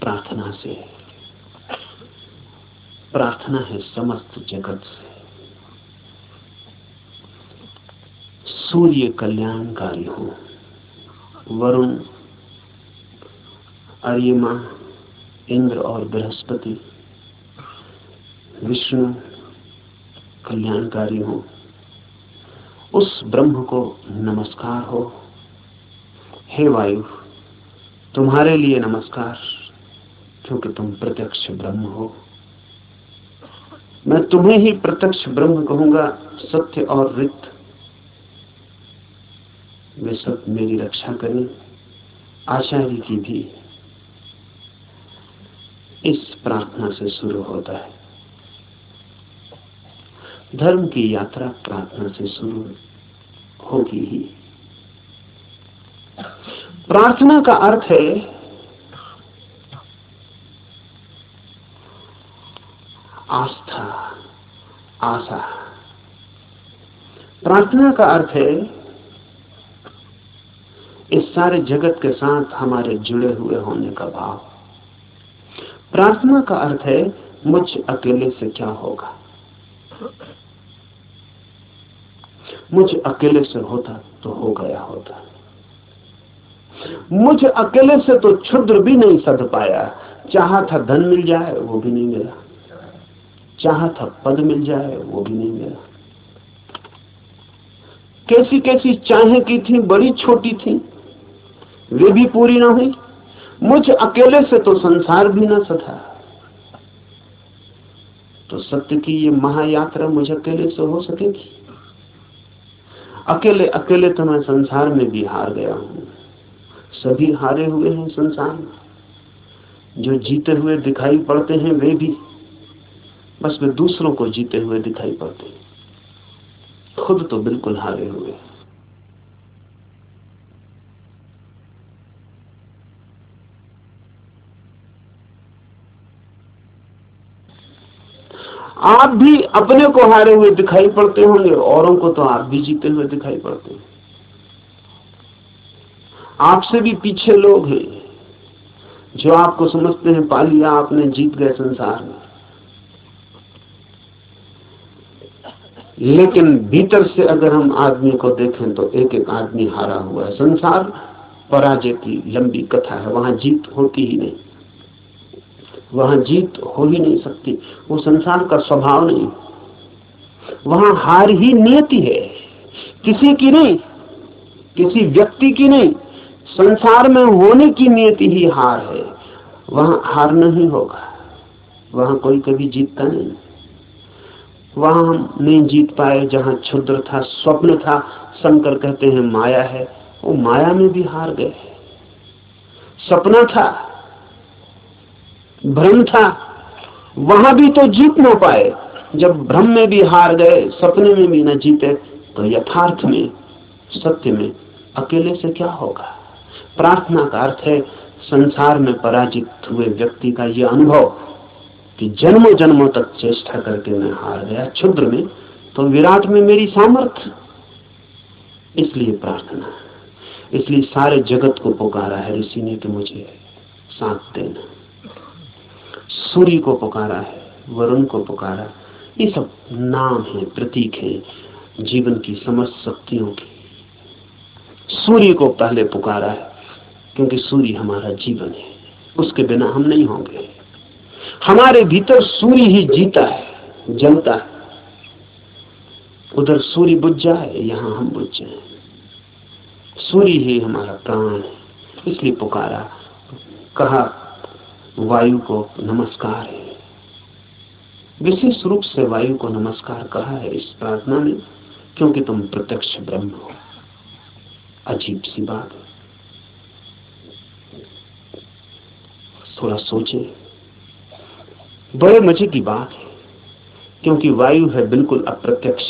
प्रार्थना से। प्रार्थना है समस्त जगत से। सूर्य कल्याणकारी हो। वरुण अर्यमा इंद्र और बृहस्पति, विष्णु कल्याणकारी हो। उस ब्रह्म को नमस्कार हो। हे वायु, तुम्हारे लिए नमस्कार, क्योंकि तुम प्रत्यक्ष ब्रह्म हो। मैं तुम्हें ही प्रत्यक्ष ब्रह्म कहूँगा, सत्य और रित वे सब मेरी रक्षा करें, आचार्य की भी। इस प्रार्थना से शुरू होता है। धर्म की यात्रा प्रार्थना से शुरू होगी ही। प्रार्थना का अर्थ है, आस्था, आशा। प्रार्थना का अर्थ है इस सारे जगत के साथ हमारे जुड़े हुए होने का भाव। प्रार्थना का अर्थ है, मुझ अकेले से क्या होगा? मुझ अकेले से होता तो हो गया होता। मुझ अकेले से तो क्षुद्र भी नहीं सद पाया। चाहा था धन मिल जाए, वो भी नहीं मिला। चाहा था पद मिल जाए, वो भी नहीं मिला। कैसी कैसी चाहे की थी, बड़ी छोटी थी वे भी पूरी ना हुई। मुझ अकेले से तो संसार भी ना सधा तो सत्य की ये महायात्रा मुझ अकेले से हो सकेगी? अकेले अकेले तो मैं संसार में भी हार गया हूँ। सभी हारे हुए हैं संसार में। जो जीते हुए दिखाई पड़ते हैं, वे भी। बस वे दूसरों को जीते हुए दिखाई पड़ते हैं। खुद तो बिल्कुल हारे हुए हैं। आप भी अपने को हारे हुए दिखाई पड़ते होंगे, औरों को तो आप भी जीते हुए दिखाई पड़ते हैं। आपसे भी पीछे लोग हैं, जो आपको समझते हैं पा लिया आपने जीत गए संसार में। लेकिन भीतर से अगर हम आदमी को देखें तो एक एक आदमी हारा हुआ है। संसार पराजय की लंबी कथा है, वहाँ जीत होती ही नहीं। वहाँ जीत हो ही नहीं सकती। वो संसार का स्वभाव नहीं। वहाँ हार ही नियति है। किसी की नहीं, किसी व्यक्ति की नहीं, संसार में होने की नियति ही हार है। वहाँ हार नहीं होगा। वहाँ कोई कभी जीतता नहीं। वहाँ हम नहीं जीत पाए जहाँ क्षुद्र था, स्वप्न था। शंकर कहते हैं, माया है। वो माया में भी हार गए। सपना था। भ्रम था। वहाँ भी तो जीत ना पाए। जब भ्रम में भी हार गए, सपने में भी न जीते तो यथार्थ में, सत्य में, अकेले से क्या होगा? प्रार्थना का अर्थ है, संसार में पराजित हुए व्यक्ति का यह अनुभव, कि जन्मों जन्मों तक चेष्टा करके मैं हार गया। क्षुद्र में तो विराट में मेरी सामर्थ्य इसलिए प्रार्थना। इसलिए सारे जगत को पुकारा है ऋषि ने कि मुझे साथ देना। सूर्य को पुकारा है, वरुण को पुकारा ये सब नाम है, प्रतीक है, जीवन की समस्त शक्तियों की। सूर्य को पहले पुकारा है, क्योंकि सूर्य हमारा जीवन है। उसके बिना हम नहीं होंगे। हमारे भीतर सूर्य ही जीता है, जलता है। उधर सूर्य बुझ जाए, यहाँ हम बुझ जाए। सूर्य ही हमारा प्राण है, इसलिए पुकारा। कहा वायु को नमस्कार है। विशेष रूप से वायु को नमस्कार कहा है इस प्रार्थना में, क्योंकि तुम प्रत्यक्ष ब्रह्म हो। अजीब सी बात है। थोड़ा सोचे बड़े मज़े की बात है, क्योंकि वायु है बिल्कुल अप्रत्यक्ष।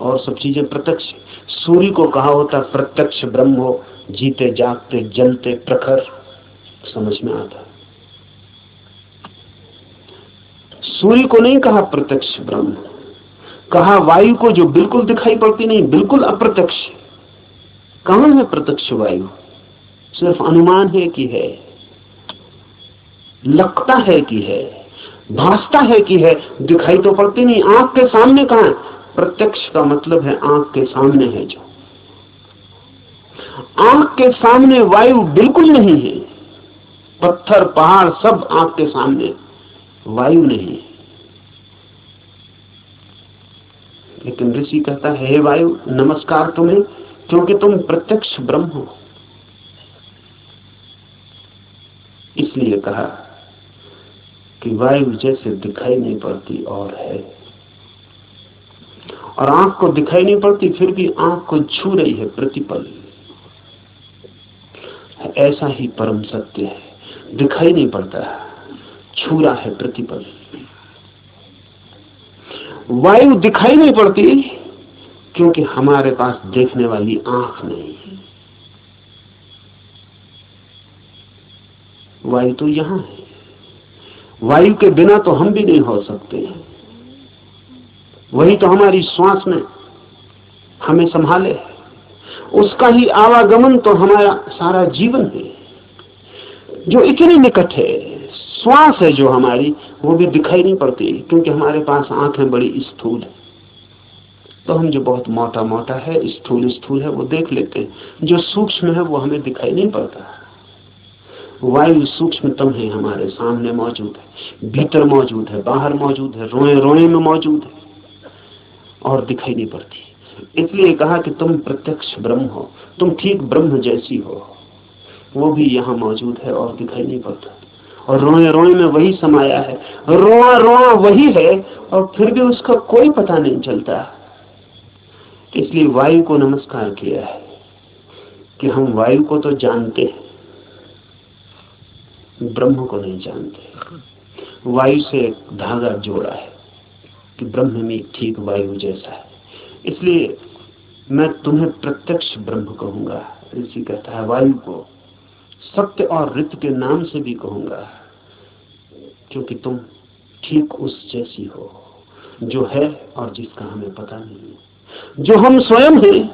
और सब चीज़ें प्रत्यक्ष सूर्य को कहा होता प्रत्यक्ष ब्रह्म हो, जीते, जागते, जलते, प्रखर। समझ में आता सूर्य को नहीं कहा प्रत्यक्ष ब्रह्म। कहा वायु को जो बिल्कुल दिखाई पड़ती नहीं, बिल्कुल अप्रत्यक्ष। कहाँ है प्रत्यक्ष वायु? सिर्फ़ अनुमान है कि है। लगता है कि है। भासता है कि है। दिखाई तो पड़ती नहीं। आँख के सामने कहा है? प्रत्यक्ष का मतलब है आँख के सामने है जो। आँख के सामने वायु बिल्कुल नहीं है। पत्थर, पहाड़ सब आँख के सामने। वायु नहीं। लेकिन ऋषि कहता है, हे वायु, नमस्कार तुम्हें, क्योंकि तुम प्रत्यक्ष ब्रह्म हो। इसलिए कहा कि वायु जैसे दिखाई नहीं पड़ती और है। और आँख को दिखाई नहीं पड़ती, फिर भी आँख को छू रही है प्रतिपल। ऐसा ही परम सत्य है। दिखाई नहीं पड़ता। छूरा है प्रतिपल। वायु दिखाई नहीं पड़ती, क्योंकि हमारे पास देखने वाली आँख नहीं वायु तो यहाँ है। वायु के बिना तो हम भी नहीं हो सकते। वही तो हमारी श्वास में हमें संभाले। उसका ही आवागमन तो हमारा सारा जीवन है। जो इतनी निकट है, श्वास है जो हमारी, वो भी दिखाई नहीं पड़ती, क्योंकि हमारे पास आँखें बड़ी स्थूल है। तो हम जो बहुत मोटा मोटा है स्थूल स्थूल है, वो देख लेते हैं। जो सूक्ष्म है, वो हमें दिखाई नहीं पड़ता। वायु सूक्ष्मतम है, हमारे सामने मौजूद है। भीतर मौजूद है, बाहर मौजूद है रोए रोए में मौजूद है, और दिखाई नहीं पड़ती। इसलिए कहा कि तुम प्रत्यक्ष ब्रह्म हो, तुम ठीक ब्रह्म जैसी हो। वो भी यहाँ मौजूद है और दिखाई नहीं पड़ता। और रोए रोए में वही समाया है। रोआ रोआ वही है और फिर भी उसका कोई पता नहीं चलता। इसलिए वायु को नमस्कार किया है कि हम वायु को तो जानते हैं, ब्रह्म को नहीं जानते। वायु से एक धागा जोड़ा है कि ब्रह्म में ठीक वायु जैसा है। इसलिए मैं तुम्हें प्रत्यक्ष ब्रह्म कहूँगा। ऋषि कहता है, वायु को सत्य और रित के नाम से भी कहूँगा, क्योंकि तुम ठीक उस जैसी हो, जो है और जिसका हमें पता नहीं। जो हम स्वयं हैं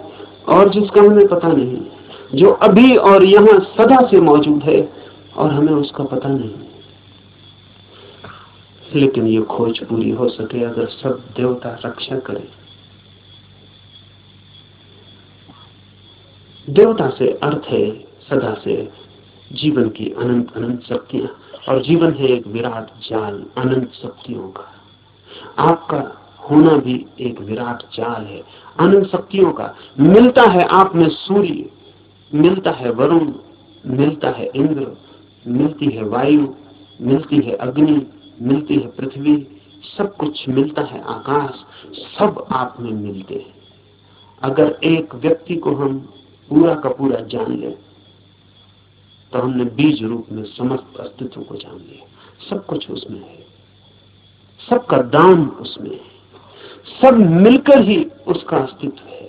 और जिसका हमें पता नहीं, जो अभी और यहाँ सदा से मौजूद है और हमें उसका पता नहीं। लेकिन ये खोज पूरी हो सके अगर सब देवता रक्षा करें। देवता से अर्थ है सदा से जीवन की अनंत अनंत शक्तियाँ। और जीवन है एक विराट जाल, अनंत शक्तियों का। आपका होना भी एक विराट जाल है, अनंत शक्तियों का। मिलता है आप में सूर्य, मिलता है वरुण, मिलता है इंद्र, मिलती है वायु, मिलती है अग्नि, मिलती है पृथ्वी। सब कुछ मिलता है आकाश, सब आप में मिलते हैं। अगर एक व्यक्ति को हम पूरा का पूरा जान ले तो हमने बीज रूप में समस्त अस्तित्व को जान लिया। सब कुछ उसमें है। सबका दान उसमें है। सब मिलकर ही उसका अस्तित्व है।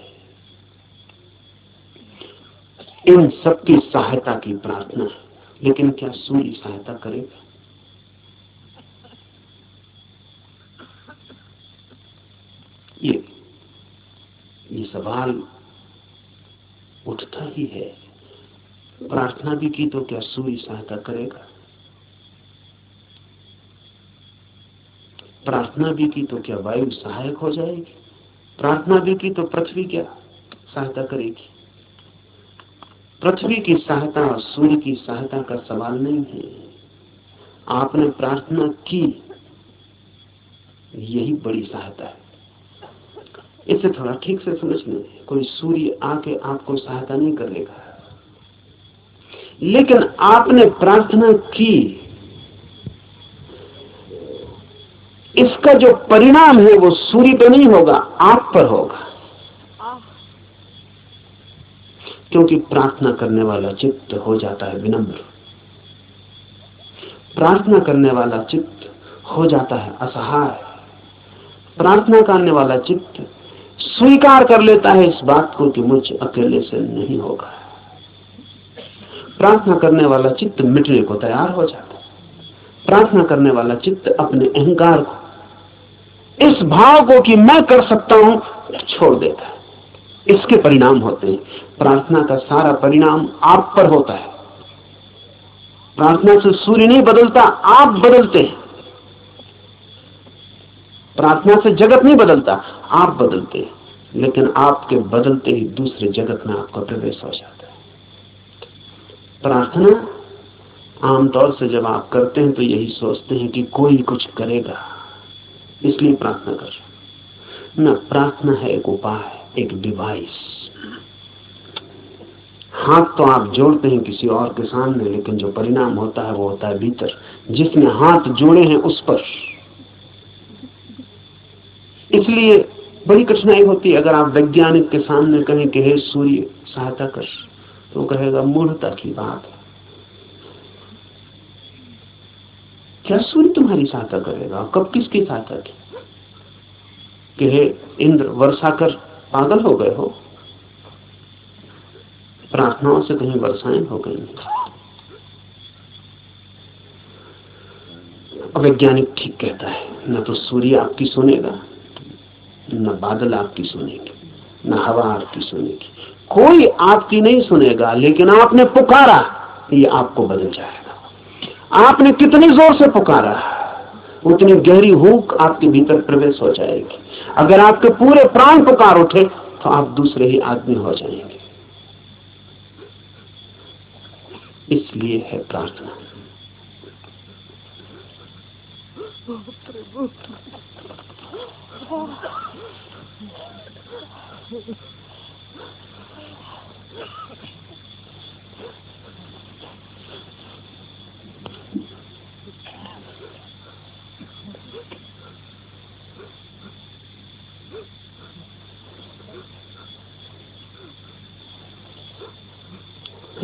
इन सबकी सहायता की प्रार्थना है। लेकिन क्या सूर्य सहायता करेगा? ये ये सवाल उठता ही है। प्रार्थना भी की तो क्या सूर्य सहायता करेगा? प्रार्थना भी की तो क्या वायु सहायक हो जाएगी? प्रार्थना भी की तो पृथ्वी क्या सहायता करेगी? पृथ्वी की सहायता और सूर्य की सहायता का सवाल नहीं है। आपने प्रार्थना की, यही बड़ी सहायता है। इसे थोड़ा ठीक से समझ लें कोई सूर्य आके आपको सहायता नहीं करेगा लेकिन आपने प्रार्थना की। इसका जो परिणाम है, वो सूर्य पे नहीं होगा, आप पर होगा। क्योंकि प्रार्थना करने वाला चित्त हो जाता है विनम्र। प्रार्थना करने वाला चित्त हो जाता है असहाय। प्रार्थना करने वाला चित्त स्वीकार कर लेता है इस बात को कि मुझ अकेले से नहीं होगा। प्रार्थना करने वाला चित्त मिटने को तैयार हो जाता है। प्रार्थना करने वाला चित्त अपने अहंकार को, इस भाव को कि मैं कर सकता हूँ, छोड़ देता है। इसके परिणाम होते हैं। प्रार्थना का सारा परिणाम आप पर होता है। प्रार्थना से सूर्य नहीं बदलता, आप बदलते हैं। प्रार्थना से जगत नहीं बदलता, आप बदलते हैं। लेकिन आपके बदलते ही दूसरे जगत में आपका प्रवेश हो जाता है। प्रार्थना आमतौर से जब आप करते हैं तो यही सोचते हैं कि कोई कुछ करेगा। इसलिए प्रार्थना कर। न, प्रार्थना है एक उपाय, एक डिवाइस हाथ तो आप जोड़ते हैं किसी और के सामने, लेकिन जो परिणाम होता है वो होता है भीतर। जिसने हाथ जोड़े हैं उस पर। इसलिए बड़ी कठिनाई होती है अगर आप वैज्ञानिक के सामने कहें कि, हे सूर्य, सहायता कर। तो कहेगा मूढ़ता की बात क्या सूर्य तुम्हारी सहायता करेगा? कब किसकी सहायता कि? हे इंद्र, वर्षा कर, पागल हो गए हो? प्रार्थनाओं से कहीं वर्षाएँ हो गई वैज्ञानिक ठीक कहता है, न तो सूर्य आपकी सुनेगा, न बादल आपकी सुनेगी, न हवा आपकी सुनेगी कोई आपकी नहीं सुनेगा, लेकिन आपने पुकारा, ये आपको बदल जाएगा। आपने कितनी ज़ोर से पुकारा, उतनी गहरी हुक आपके भीतर प्रवेश हो जाएगी। अगर आपके पूरे प्राण पुकार उठे तो आप दूसरे ही आदमी हो जाएँगे। इसलिए है प्रार्थना।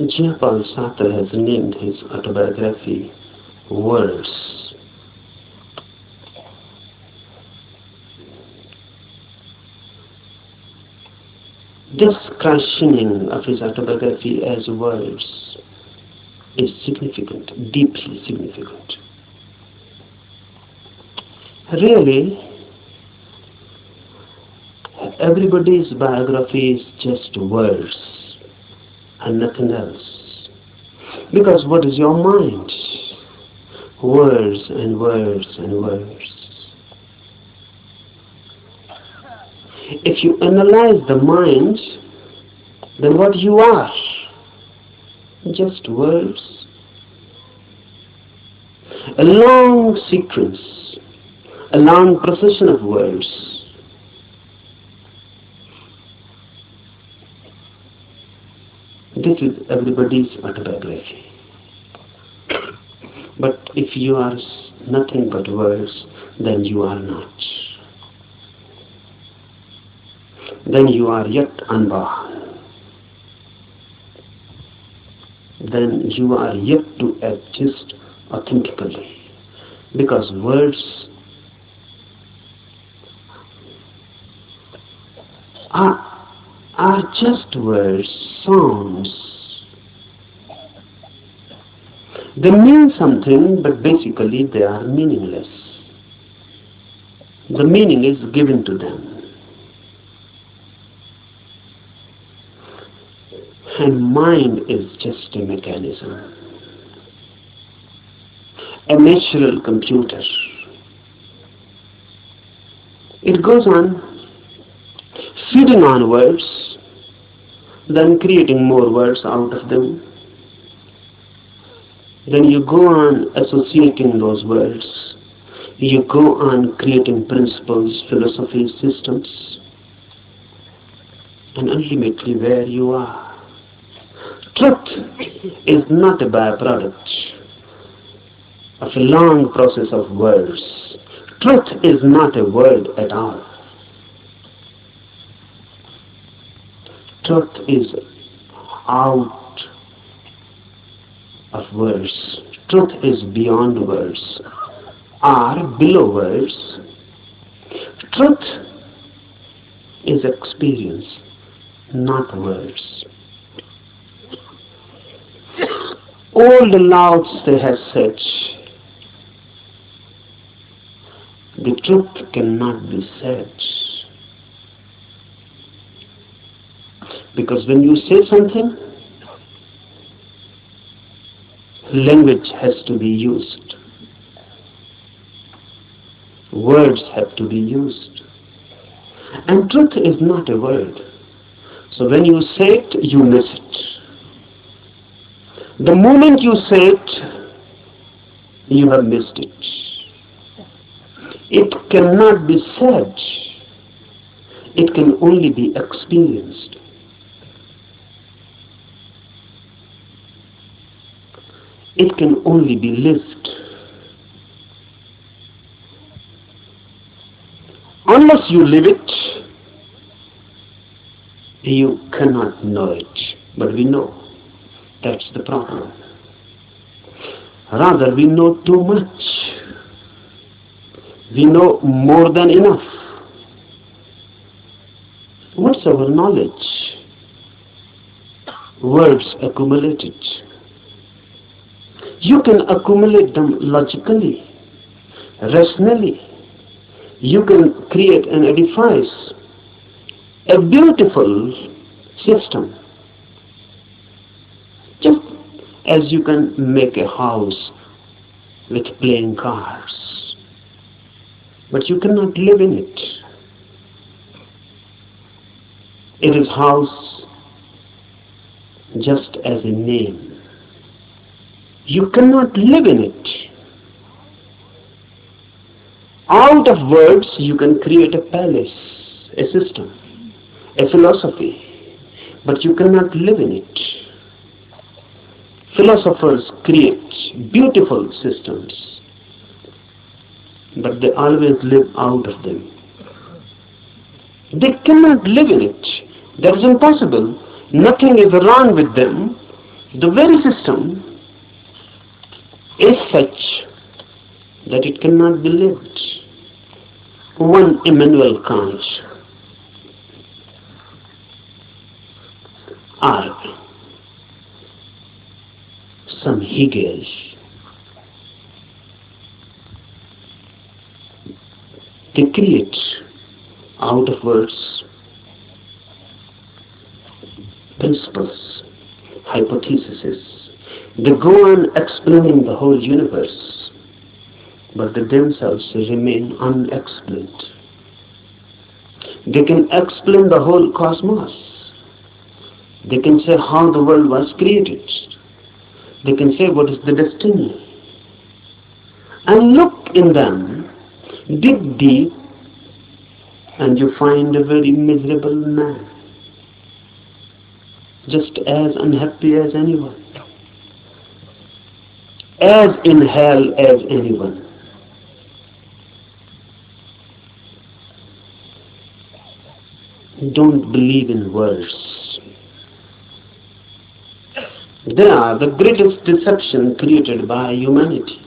Jean Paul Sartre has named his autobiography Words. This questioning of his autobiography as words is significant, deeply significant. Really, everybody's biography is just words and nothing else. Because what is your mind? Words and words and words. If you analyze the mind, then what you are? Just words. A long sequence, a long procession of words This is everybody's autobiography. But if you are nothing but words, then you are not. Then you are yet unborn. Then you are yet to exist authentically. Because words are are just words, sounds. They mean something, but basically they are meaningless. The meaning is given to them. And mind is just a mechanism, a natural computer. It goes on feeding on words, then creating more words out of them. Then you go on associating those words. You go on creating principles, philosophies, systems. And ultimately where you are. Truth is not a byproduct of a long process of words. Truth is not a word at all. truth is out of words. Truth is beyond words or below words. Truth is experience, not words. All the laws they have said, the truth cannot be said. Because when you say something, language has to be used. Words have to be used. And truth is not a word. So when you say it, you miss it. The moment you say it, you have missed it. It cannot be said. It can only be experienced. it can only be lived. Unless you live it, you cannot know it. But we know. That's the problem. Rather, we know too much. We know more than enough. What's our knowledge? Words accumulated. You can accumulate them logically, rationally. You can create an edifice, a beautiful system. Just as you can make a house with playing cards. But you cannot live in it. It is house just as a name. You cannot live in it. Out of words, you can create a palace, a system, a philosophy, but you cannot live in it. Philosophers create beautiful systems, but they always live out of them. They cannot live in it. That is impossible. Nothing is wrong with them. The very system is such that it cannot be lived. One Immanuel Kant or some Hegel they create out of words principles, hypotheses, they go on explaining the whole universe, but they themselves remain unexplained. They can explain the whole cosmos. They can say how the world was created. They can say what is the destiny. And look in them, dig deep, and you find a very miserable man, just as unhappy as anyone as in hell as anyone. Don't believe in words. They are the greatest deception created by humanity.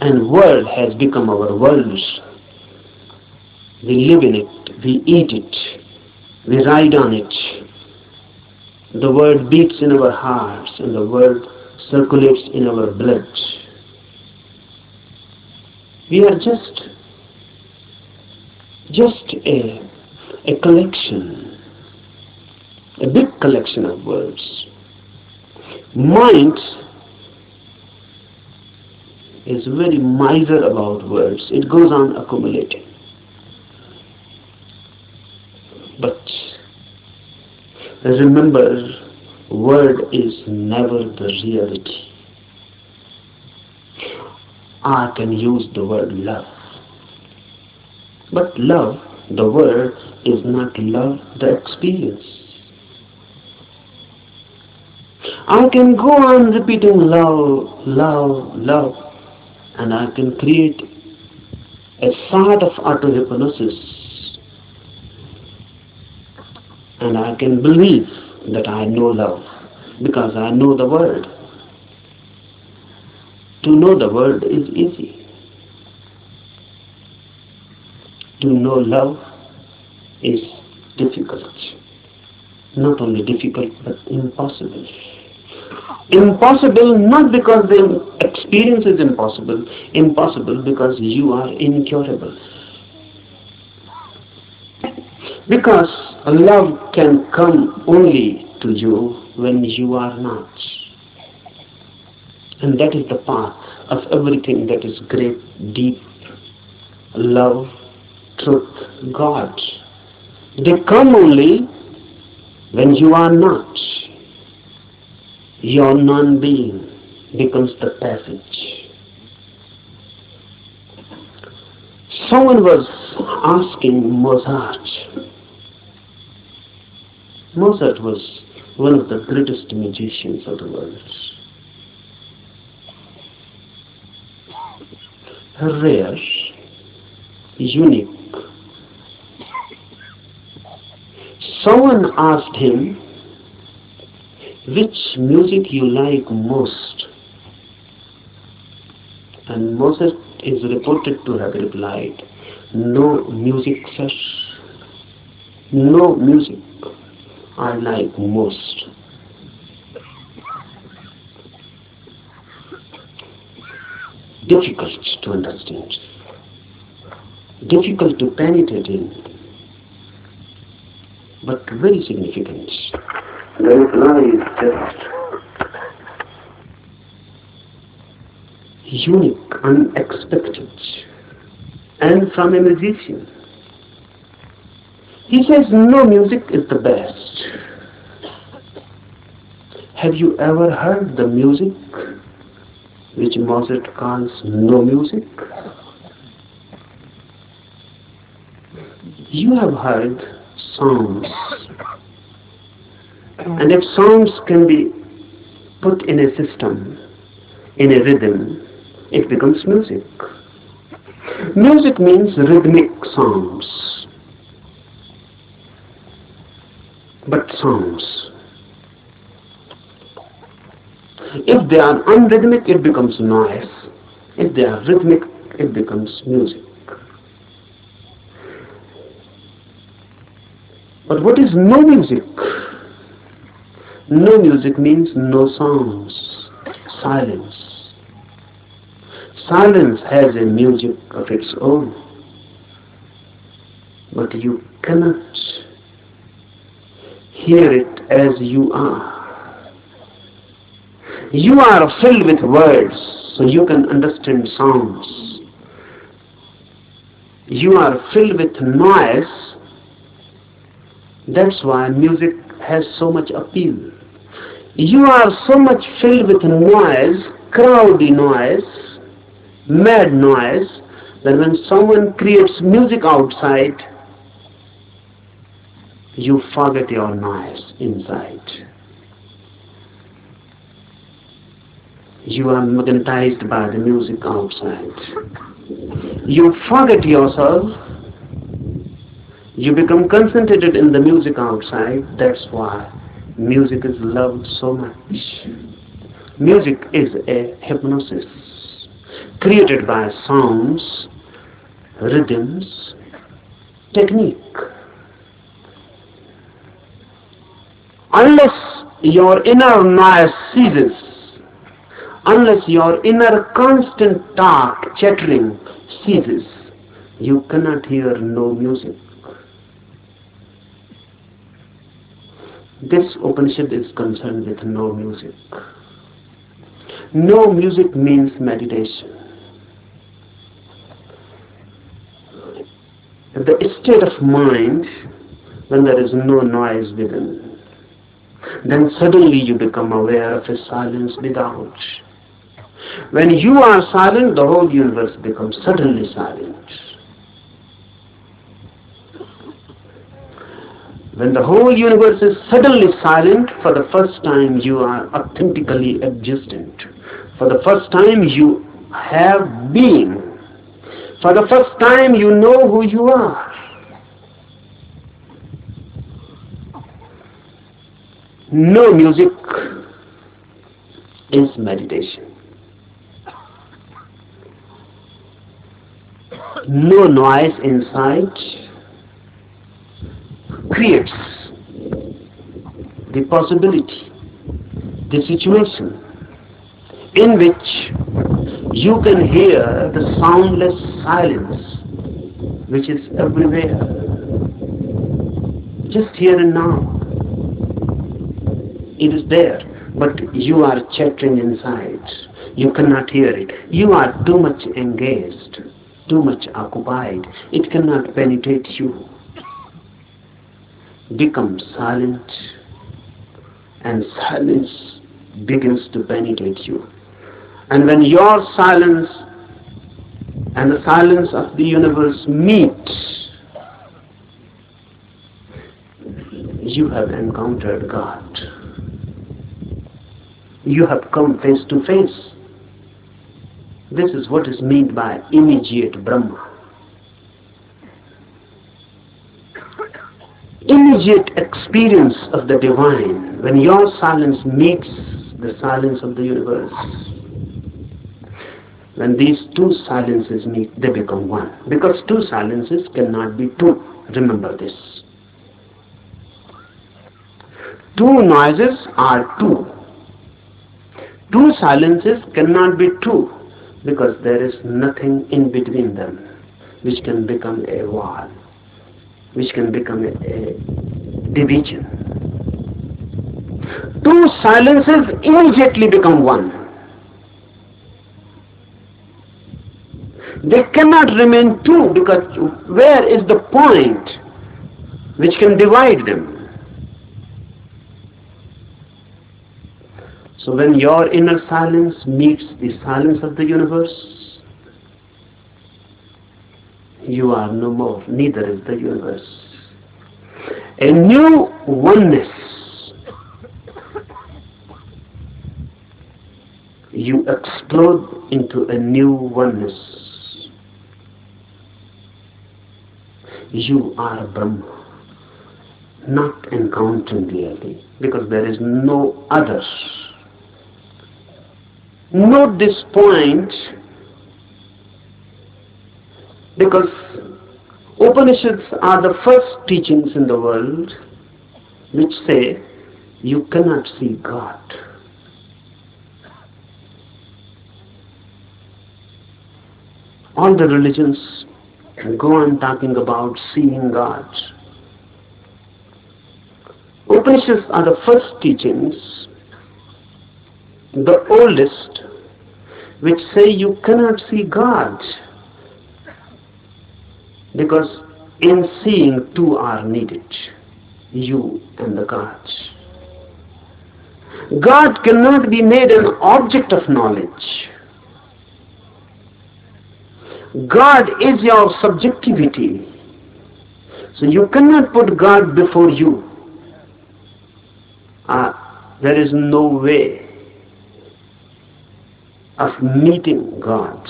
And world has become our world. We live in it, we eat it, we ride on it, the world beats in our hearts and the world circulates in our blood. We are just just a, a collection, a big collection of words. Mind is very miser about words. It goes on accumulating. But Remember, word is never the reality. I can use the word love. But love, the word, is not love, the experience. I can go on repeating love, love, love, and I can create a sort of auto-hypnosis and I can believe that I know love because I know the word. To know the word is easy. To know love is difficult. Not only difficult but impossible. Impossible not because the experience is impossible, impossible because you are incurable. Because love can come only to you when you are not. And that is the path of everything that is great, deep, love, truth, God. They come only when you are not. Your non-being becomes the passage. Someone was asking Mozart Mozart was one of the greatest musicians of the world. Rare, unique. Someone asked him, which music you like most? And Mozart is reported to have replied, no music, sir. No music. I like most. Difficult to understand, difficult to penetrate in, but very significant. The reply is just unique, unexpected, and from a musician. He says no music is the best. Have you ever heard the music which Mozart calls no music? You have heard songs. And if songs can be put in a system, in a rhythm, it becomes music. Music means rhythmic sounds. But songs. If they are unrhythmic, it becomes noise. If they are rhythmic, it becomes music. But what is no music? No music means no sounds, silence. Silence has a music of its own, but you cannot hear it as you are. You are filled with words, so you can understand sounds. You are filled with noise, that's why music has so much appeal. You are so much filled with noise, crowdy noise, mad noise, that when someone creates music outside, you forget your noise inside. You are magnetized by the music outside. You forget yourself. You become concentrated in the music outside. That's why music is loved so much. Music is a hypnosis created by sounds, rhythms, technique. Unless your inner noise ceases, unless your inner constant talk, chattering ceases, you cannot hear no music. This Upanishad is concerned with no music. No music means meditation. The state of mind when there is no noise within, then suddenly you become aware of a silence without. When you are silent, the whole universe becomes suddenly silent. When the whole universe is suddenly silent, for the first time you are authentically existent. For the first time you have being. For the first time you know who you are. No music is meditation. No noise inside creates the possibility, the situation in which you can hear the soundless silence which is everywhere, just here and now. It is there, but you are chattering inside. You cannot hear it. You are too much engaged, too much occupied. It cannot penetrate you become silent and silence begins to penetrate you. And when your silence and the silence of the universe meet, you have encountered God. You have come face to face. This is what is meant by immediate Brahma. Immediate experience of the divine, when your silence meets the silence of the universe, when these two silences meet, they become one. Because two silences cannot be two. Remember this. Two noises are two. Two silences cannot be two because there is nothing in between them which can become a wall which can become a, a division. Two silences immediately become one. They cannot remain two because where is the point which can divide them? So when your inner silence meets the silence of the universe, you are no more, neither is the universe. A new oneness. You explode into a new oneness. You are Brahma, not encountering reality, because there is no other. Note this point because Upanishads are the first teachings in the world which say you cannot see God. All the religions go on talking about seeing God. Upanishads are the first teachings, the oldest, which say you cannot see God because in seeing two are needed you and the gods god cannot be made an object of knowledge. God is your subjectivity. So you cannot put god before you. Uh, there is no way of meeting god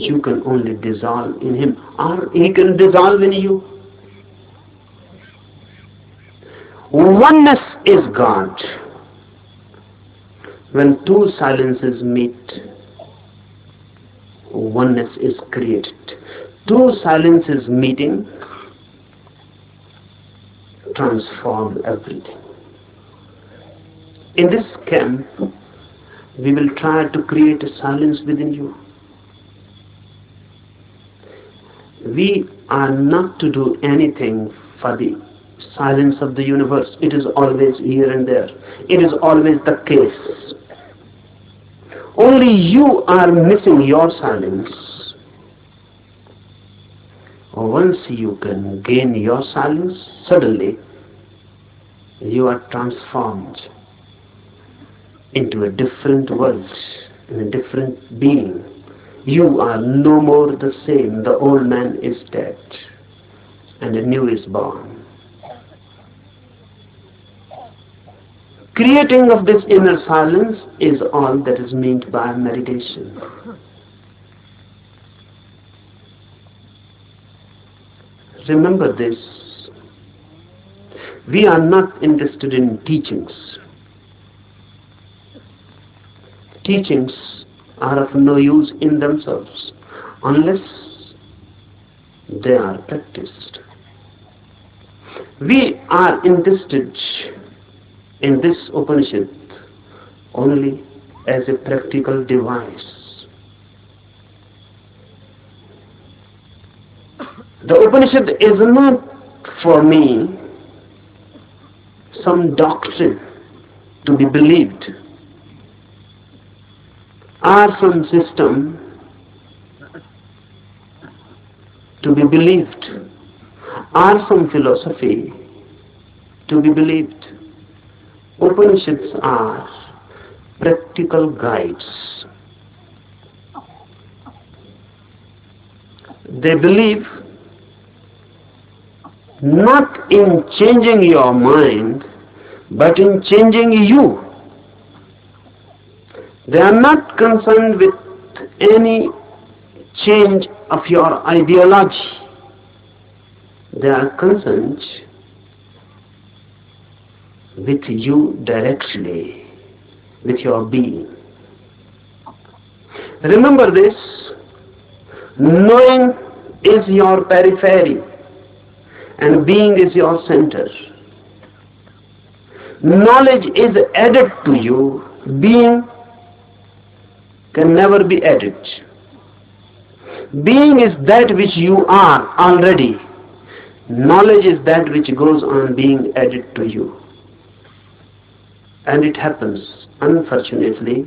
you can only dissolve in him or he can dissolve in you. Oneness is God. When two silences meet, oneness is created. Two silences meeting transform everything. In this camp, we will try to create a silence within you. We are not to do anything for the silence of the universe. It is always here and there. It is always the case. Only you are missing your silence. Once you can gain your silence, suddenly you are transformed into a different world, in a different being. You are no more the same. The old man is dead and the new is born. Creating of this inner silence is all that is meant by meditation. Remember this. We are not interested in teachings. Teachings are of no use in themselves unless they are practiced. We are interested in this Upanishad only as a practical device. The Upanishad is not for me some doctrine to be believed are some system to be believed, are some philosophy to be believed. Upanishads are practical guides. They believe not in changing your mind, but in changing you. They are not concerned with any change of your ideology. They are concerned with you directly, with your being. Remember this, knowing is your periphery and being is your center. Knowledge is added to you, being can never be added. Being is that which you are already. Knowledge is that which goes on being added to you. And it happens, unfortunately,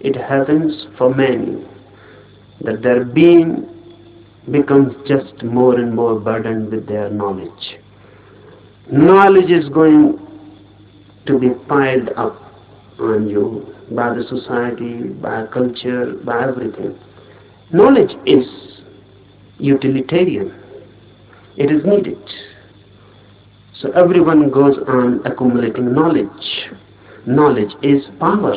it happens for many that their being becomes just more and more burdened with their knowledge. Knowledge is going to be piled up on you by the society, by culture, by everything. Knowledge is utilitarian. It is needed. So everyone goes on accumulating knowledge. Knowledge is power.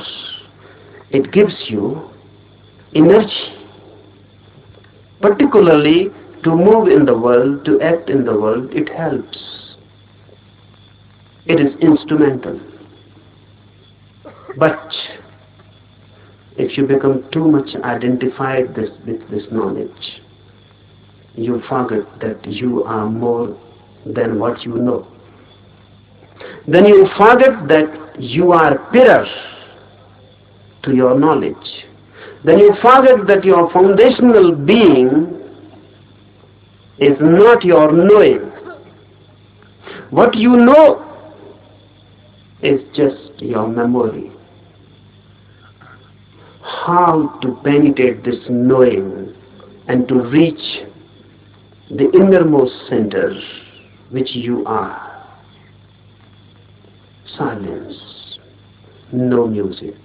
It gives you energy. Particularly to move in the world, to act in the world, it helps. It is instrumental. But if you become too much identified this, with this knowledge, you forget that you are more than what you know. Then you forget that you are pillars to your knowledge. Then you forget that your foundational being is not your knowing. What you know is just your memory. How to penetrate this knowing and to reach the innermost center which you are. Silence, no music,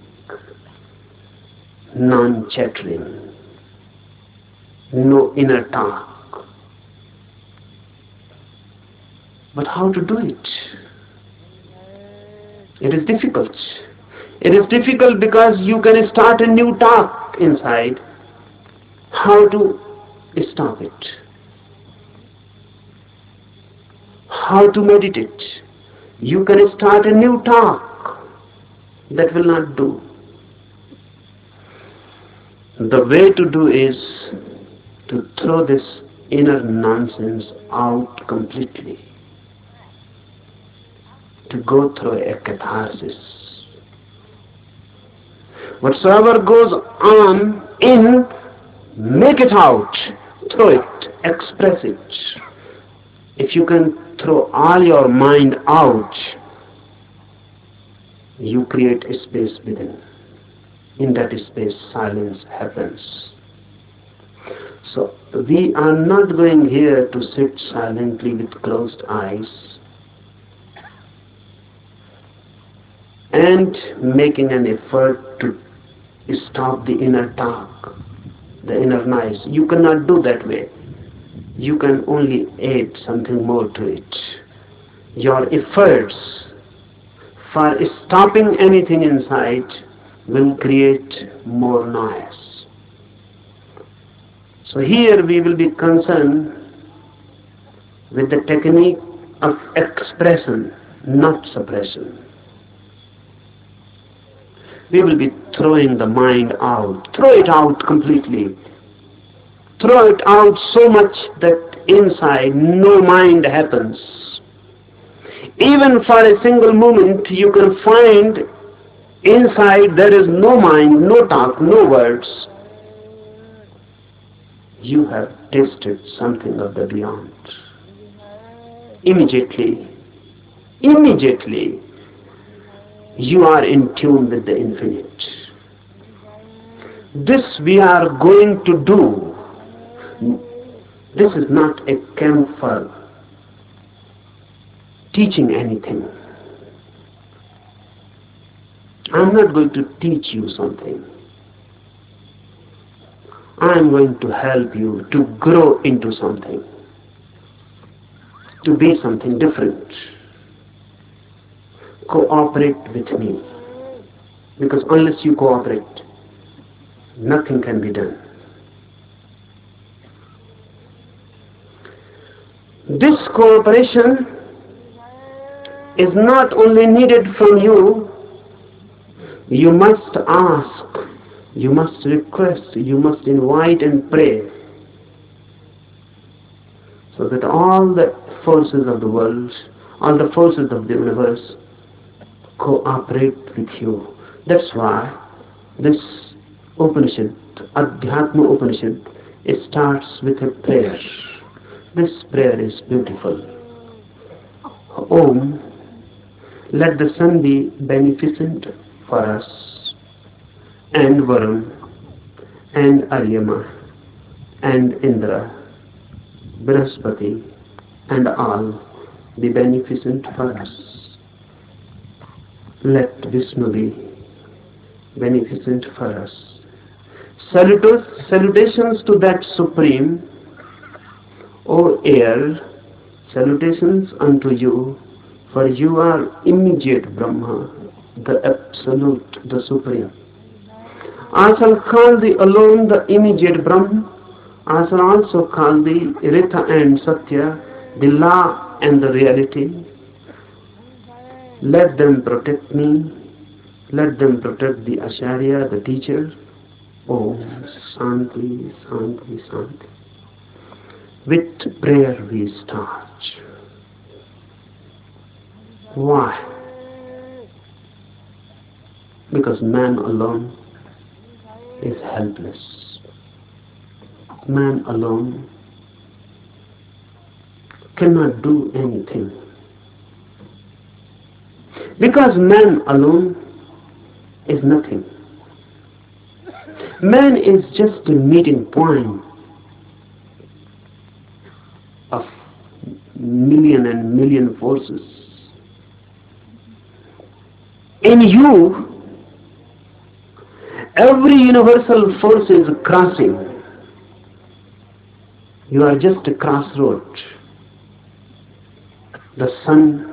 non chattering, no inner talk. But how to do it? It is difficult. It is difficult because you can start a new talk inside. How to stop it? How to meditate? You can start a new talk. That will not do. The way to do is to throw this inner nonsense out completely. To go through a catharsis. Whatsoever goes on in, make it out, throw it, express it. If you can throw all your mind out, you create a space within. In that space, silence happens. So, we are not going here to sit silently with closed eyes and making an effort to stop the inner talk, the inner noise. You cannot do that way you can only add something more to it. Your efforts for stopping anything inside will create more noise. So here we will be concerned with the technique of expression, not suppression. We will be throwing the mind out. Throw it out completely throw it out so much that inside no mind happens. Even for a single moment, you can find inside there is no mind, no talk, no words. You have tasted something of the beyond. Immediately, immediately, you are in tune with the infinite. This we are going to do this is not a camp for teaching anything. I'm not going to teach you something. I'm going to help you to grow into something, to be something different. Cooperate with me. Because unless you cooperate, nothing can be done. This cooperation is not only needed from you, you must ask, you must request, you must invite and pray so that all the forces of the world, all the forces of the universe cooperate with you. That's why this Upanishad, Adhyatma Upanishad, it starts with a prayer. This prayer is beautiful. Om, let the sun be beneficent for us, and Varun, and Aryama, and Indra, Brihaspati, and all be beneficent for us. Let Vishnu be beneficent for us. Salutations to that Supreme, O air, salutations unto you, for you are immediate Brahma, the Absolute, the Supreme. I shall call thee alone the immediate Brahma. Shall also call thee Rita and Satya, the law and the reality. Let them protect me. Let them protect the Acharya, the teacher. Oh, Shanti, Shanti, Shanti. With prayer we start. Why? Because man alone is helpless. Man alone cannot do anything. Because man alone is nothing. Man is just a meeting point of million and million forces. In you, every universal force is crossing. You are just a crossroad. The sun,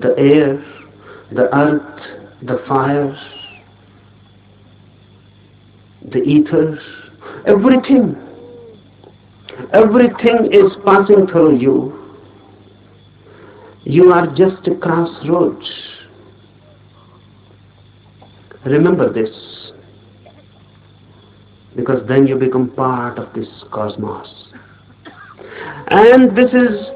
the air, the earth, the fire, the ethers, everything, everything is passing through you. You are just a crossroads. Remember this, because then you become part of this cosmos. And this is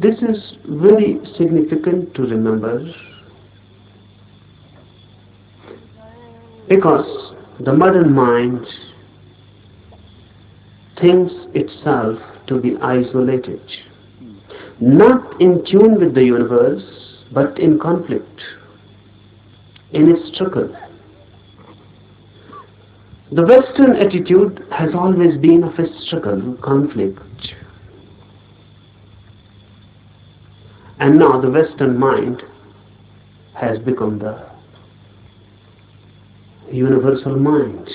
This is very significant to remember because the modern mind thinks itself to be isolated, not in tune with the universe, but in conflict, in a struggle. The Western attitude has always been of a struggle, conflict. And now the Western mind has become the universal mind.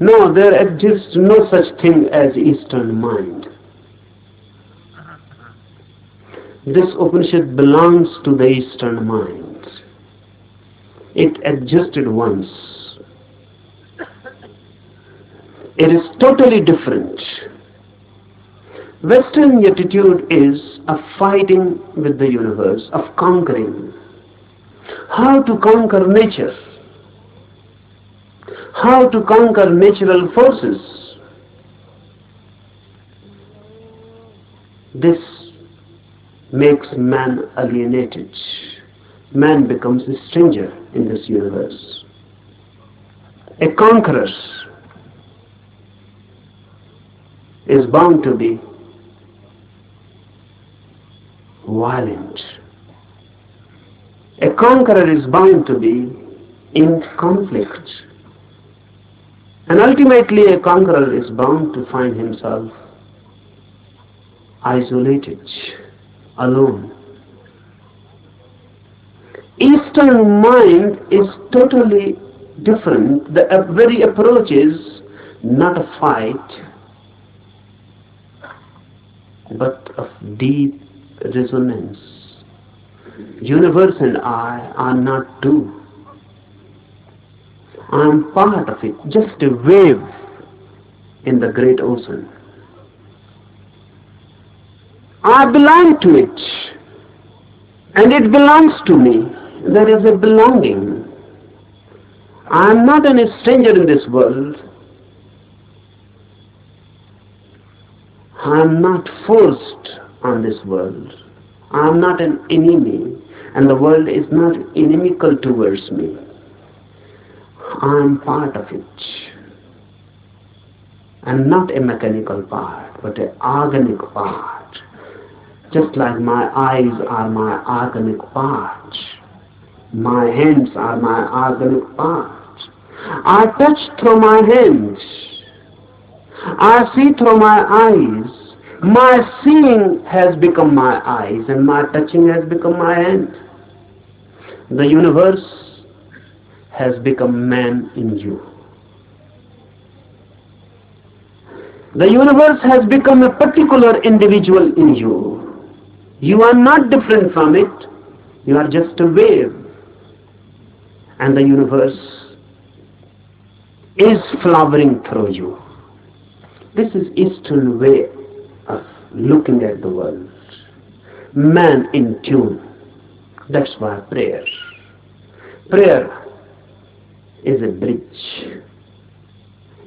No, there exists no such thing as Eastern mind. This Upanishad belongs to the Eastern mind. It existed once. It is totally different. Western attitude is of fighting with the universe, of conquering. How to conquer nature? How to conquer natural forces? This makes man alienated. Man becomes a stranger in this universe. A conqueror is bound to be violent. A conqueror is bound to be in conflict. And ultimately, a conqueror is bound to find himself isolated, alone. Eastern mind is totally different. The very approach is not a fight, but of deep resonance. Universe and I are not two. I am part of it, just a wave in the great ocean. I belong to it, and it belongs to me. There is a belonging. I am not a stranger in this world. I am not forced on this world. I am not an enemy, and the world is not inimical towards me. I am part of it. And not a mechanical part, but an organic part. Just like my eyes are my organic part. My hands are my organic part. I touch through my hands. I see through my eyes My seeing has become my eyes and my touching has become my hand. The universe has become man in you. The universe has become a particular individual in you. You are not different from it. You are just a wave. And the universe is flowering through you. This is Eastern way looking at the world. Man in tune. That's why prayer. Prayer is a bridge.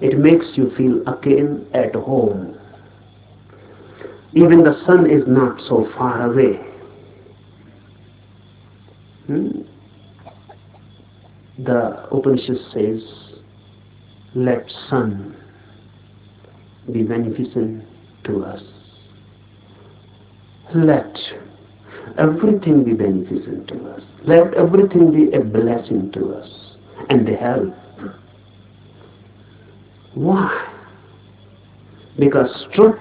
It makes you feel again at home. Even the sun is not so far away. Hmm? The Upanishad says, let sun be beneficent to us. Let everything be beneficent to us. Let everything be a blessing to us and a help. Why? Because truth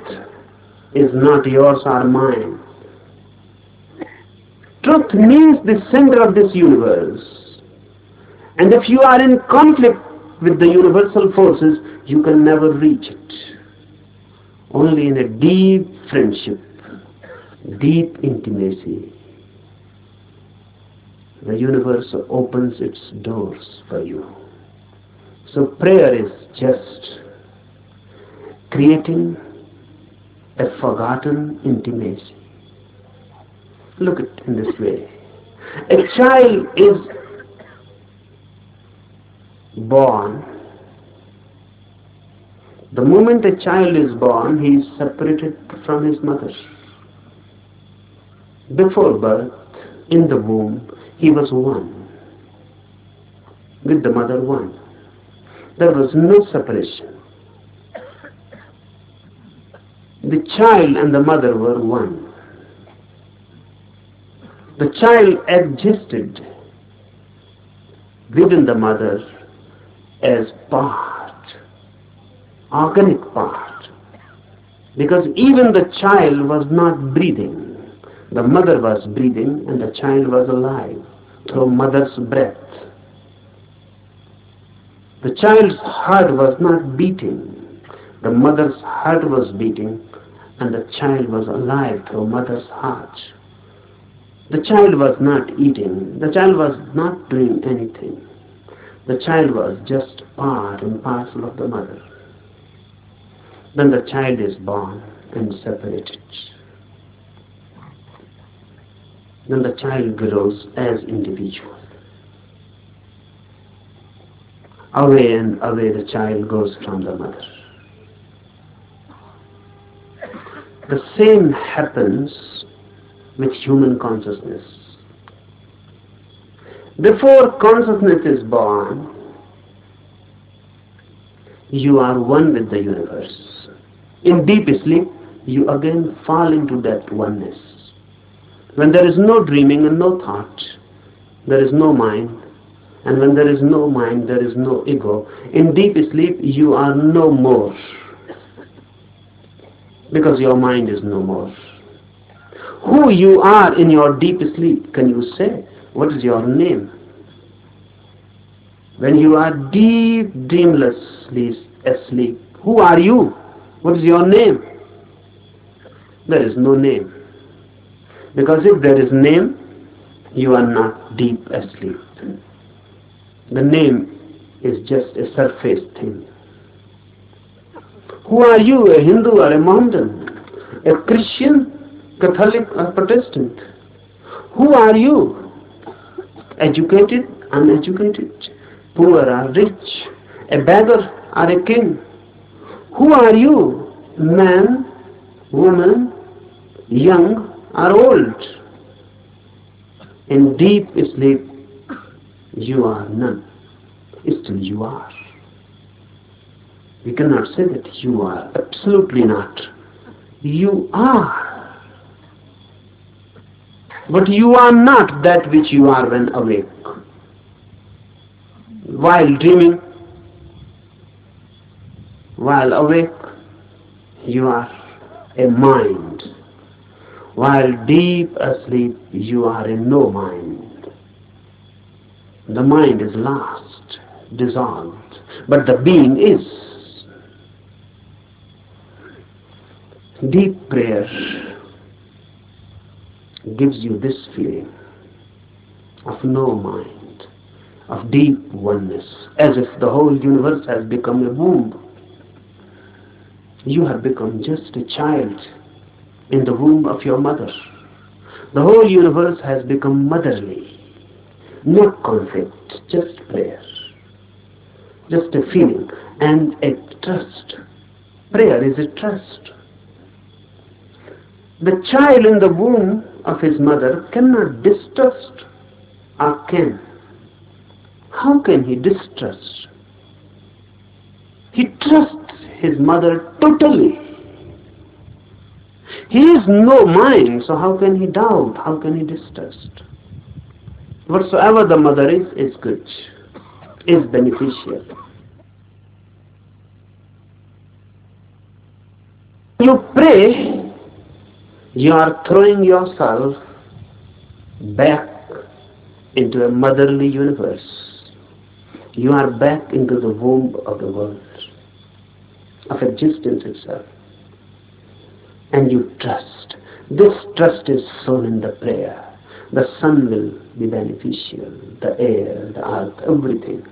is not yours or mine. Truth means the center of this universe. And if you are in conflict with the universal forces, you can never reach it. Only in a deep friendship, deep intimacy, the universe opens its doors for you. So prayer is just creating a forgotten intimacy. Look at it in this way. A child is born. The moment a child is born, he is separated from his mother. Before birth, in the womb, he was one. With the mother, one. There was no separation. The child and the mother were one. The child existed within the mother as part, organic part. Because even the child was not breathing. The mother was breathing and the child was alive through mother's breath. The child's heart was not beating. The mother's heart was beating and the child was alive through mother's heart. The child was not eating. The child was not doing anything. The child was just part and parcel of the mother. Then the child is born and separated. Then the child grows as individual. Away and away the child goes from the mother. The same happens with human consciousness. Before consciousness is born, you are one with the universe. In deep sleep, you again fall into that oneness. When there is no dreaming and no thought, there is no mind, and when there is no mind, there is no ego. In deep sleep, you are no more. Because your mind is no more. Who you are in your deep sleep, can you say? What is your name? When you are deep, dreamlessly asleep, who are you? What is your name? There is no name. Because if there is name, you are not deep asleep. The name is just a surface thing. Who are you, a Hindu or a Mohammedan? A Christian, Catholic or Protestant? Who are you? Educated, uneducated, poor or rich, a beggar or a king? Who are you? Man, woman, young or old? In deep sleep, you are none. Still you are. We cannot say that you are. Absolutely not. You are. But you are not that which you are when awake. While dreaming, while awake, you are a mind. While deep asleep, you are in no mind. The mind is lost, dissolved, but the being is. Deep prayer gives you this feeling of no mind, of deep oneness, as if the whole universe has become a womb. You have become just a child in the womb of your mother. The whole universe has become motherly. No conflict, just prayer. Just a feeling and a trust. Prayer is a trust. The child in the womb of his mother cannot distrust or can. How can he distrust? He trusts his mother totally. He is no mind, so how can he doubt? How can he distrust? Whatsoever the mother is, is good, is beneficial. You pray, you are throwing yourself back into a motherly universe. You are back into the womb of the world, of existence itself and you trust. This trust is sown in the prayer. The sun will be beneficial, the air, the earth, everything.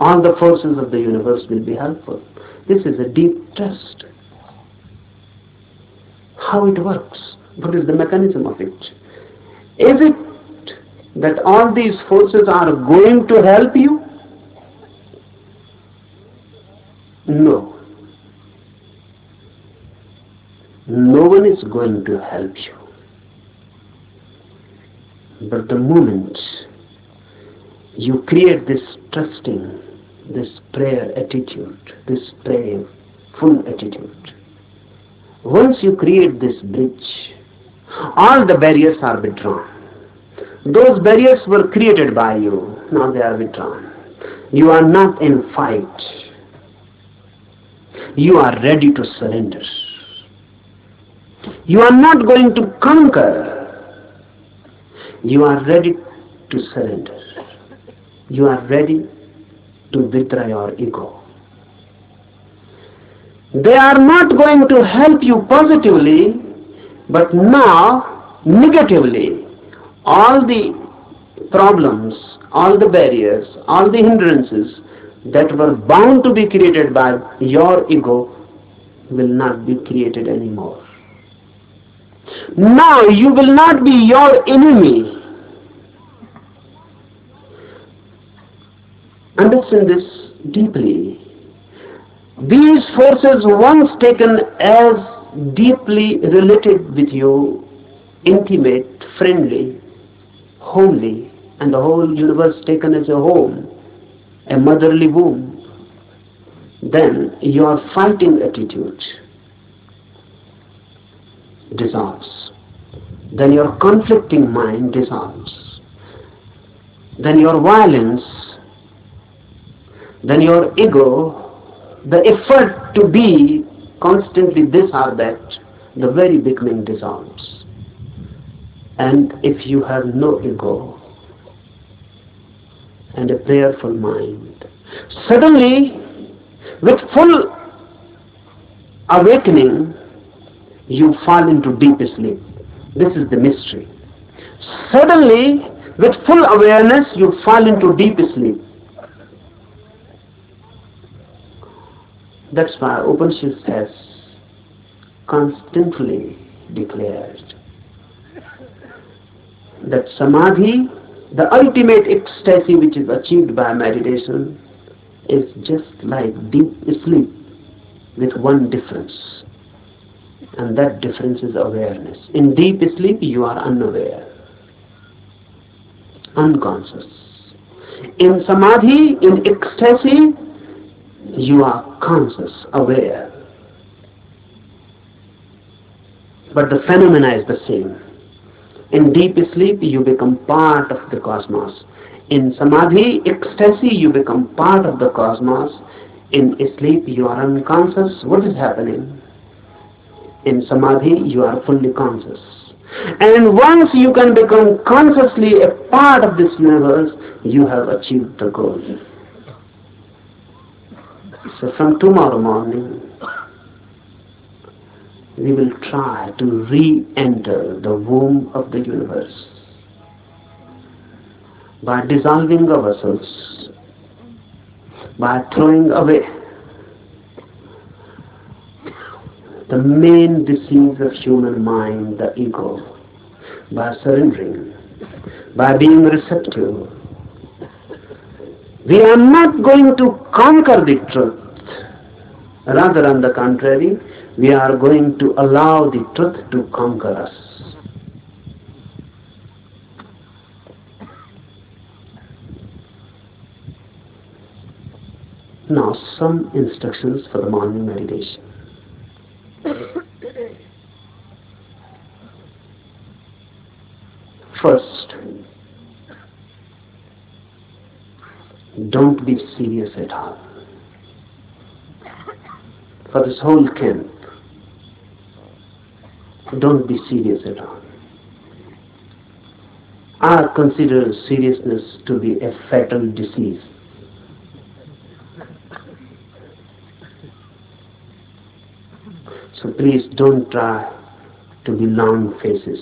All the forces of the universe will be helpful. This is a deep trust. How it works? What is the mechanism of it? Is it that all these forces are going to help you? No. no one is going to help you. But the moment you create this trusting, this prayer attitude, this prayerful attitude, once you create this bridge, all the barriers are withdrawn. Those barriers were created by you, now they are withdrawn. You are not in fight. You are ready to surrender. You are not going to conquer. You are ready to surrender. You are ready to withdraw your ego. They are not going to help you positively, but now negatively. All the problems, all the barriers, all the hindrances that were bound to be created by your ego will not be created anymore. Now you will not be your enemy. Understand this deeply. These forces once taken as deeply related with you, intimate, friendly, homely, and the whole universe taken as a home, a motherly womb, then your fighting attitude dissolves. Then your conflicting mind dissolves. Then your violence, then your ego, the effort to be constantly this or that, the very beginning dissolves. And if you have no ego and a prayerful mind, suddenly, with full awakening, you fall into deep sleep. This is the mystery. Suddenly, with full awareness, you fall into deep sleep. That's why Upanishad has constantly declared that samadhi, the ultimate ecstasy which is achieved by meditation, is just like deep sleep with one difference and that difference is awareness. In deep sleep, you are unaware, unconscious. In samadhi, in ecstasy, you are conscious, aware. But the phenomena is the same. In deep sleep, you become part of the cosmos. In samadhi, ecstasy, you become part of the cosmos. In sleep, you are unconscious. What is happening? In samadhi, you are fully conscious. And once you can become consciously a part of this universe, you have achieved the goal. So from tomorrow morning, we will try to re-enter the womb of the universe by dissolving ourselves, by throwing away the main disease of human mind, the ego, by surrendering, by being receptive. We are not going to conquer the truth. Rather, on the contrary, we are going to allow the truth to conquer us. Now, some instructions for the morning meditation. First, don't be serious at all. For this whole camp, don't be serious at all. I consider seriousness to be a fatal disease. So please don't try to be long faces.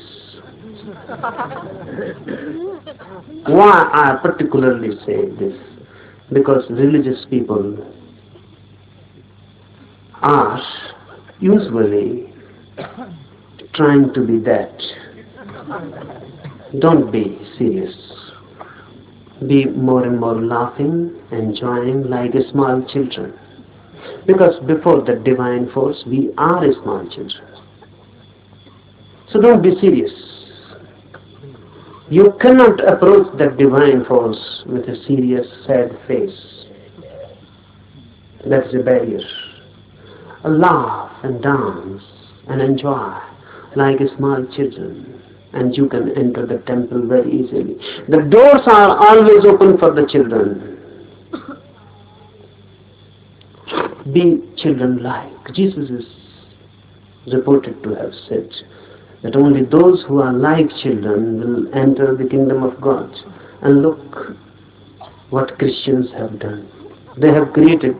Why I particularly say this? Because religious people are usually trying to be that. Don't be serious. Be more and more laughing, and enjoying like small children. Because before the divine force, we are small children. So don't be serious. You cannot approach that divine force with a serious, sad face. That's a barrier. Laugh and dance and enjoy like a small children and you can enter the temple very easily. The doors are always open for the children. Be children-like. Jesus is reported to have said that only those who are like children will enter the kingdom of God. And look what Christians have done. They have created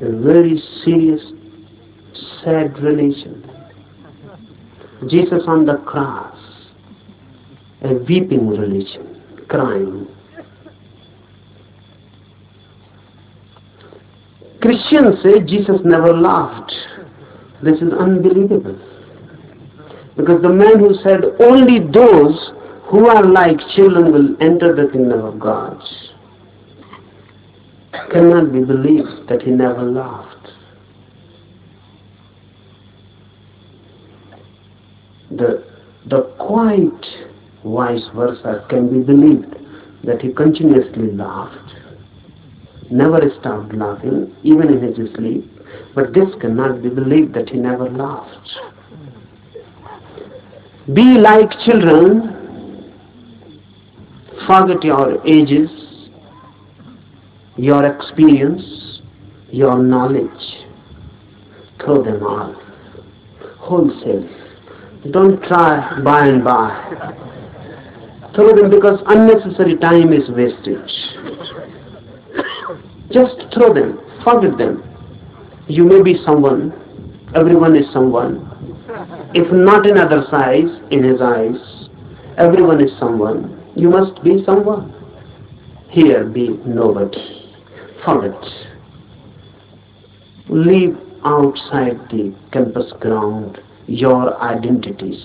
a very serious, sad religion Jesus on the cross, a weeping religion, crying. Christians say Jesus never laughed. This is unbelievable. Because the man who said only those who are like children will enter the kingdom of God cannot be believed that he never laughed. the, the quite vice versa can be believed that he continuously laughed, never stopped laughing, even in his sleep, but this cannot be believed that he never laughed. Be like children, forget your ages, your experience, your knowledge, throw them all, wholesale don't try by and by. Throw them because unnecessary time is wasted. Just throw them, forget them. You may be someone, everyone is someone. If not in other size, in his eyes, everyone is someone. You must be someone. Here be nobody. Forget. Leave outside the campus ground your identities.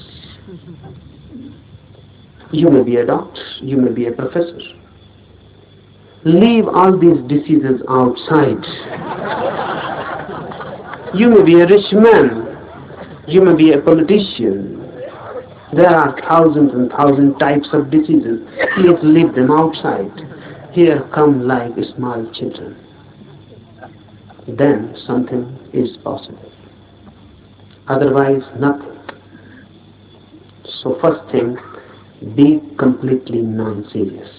You may be a doctor, you may be a professor. Leave all these diseases outside. You may be a rich man, you may be a politician. There are thousands and thousands types of diseases. Please leave them outside. Here come like small children. Then something is possible otherwise nothing. So first thing, be completely non-serious.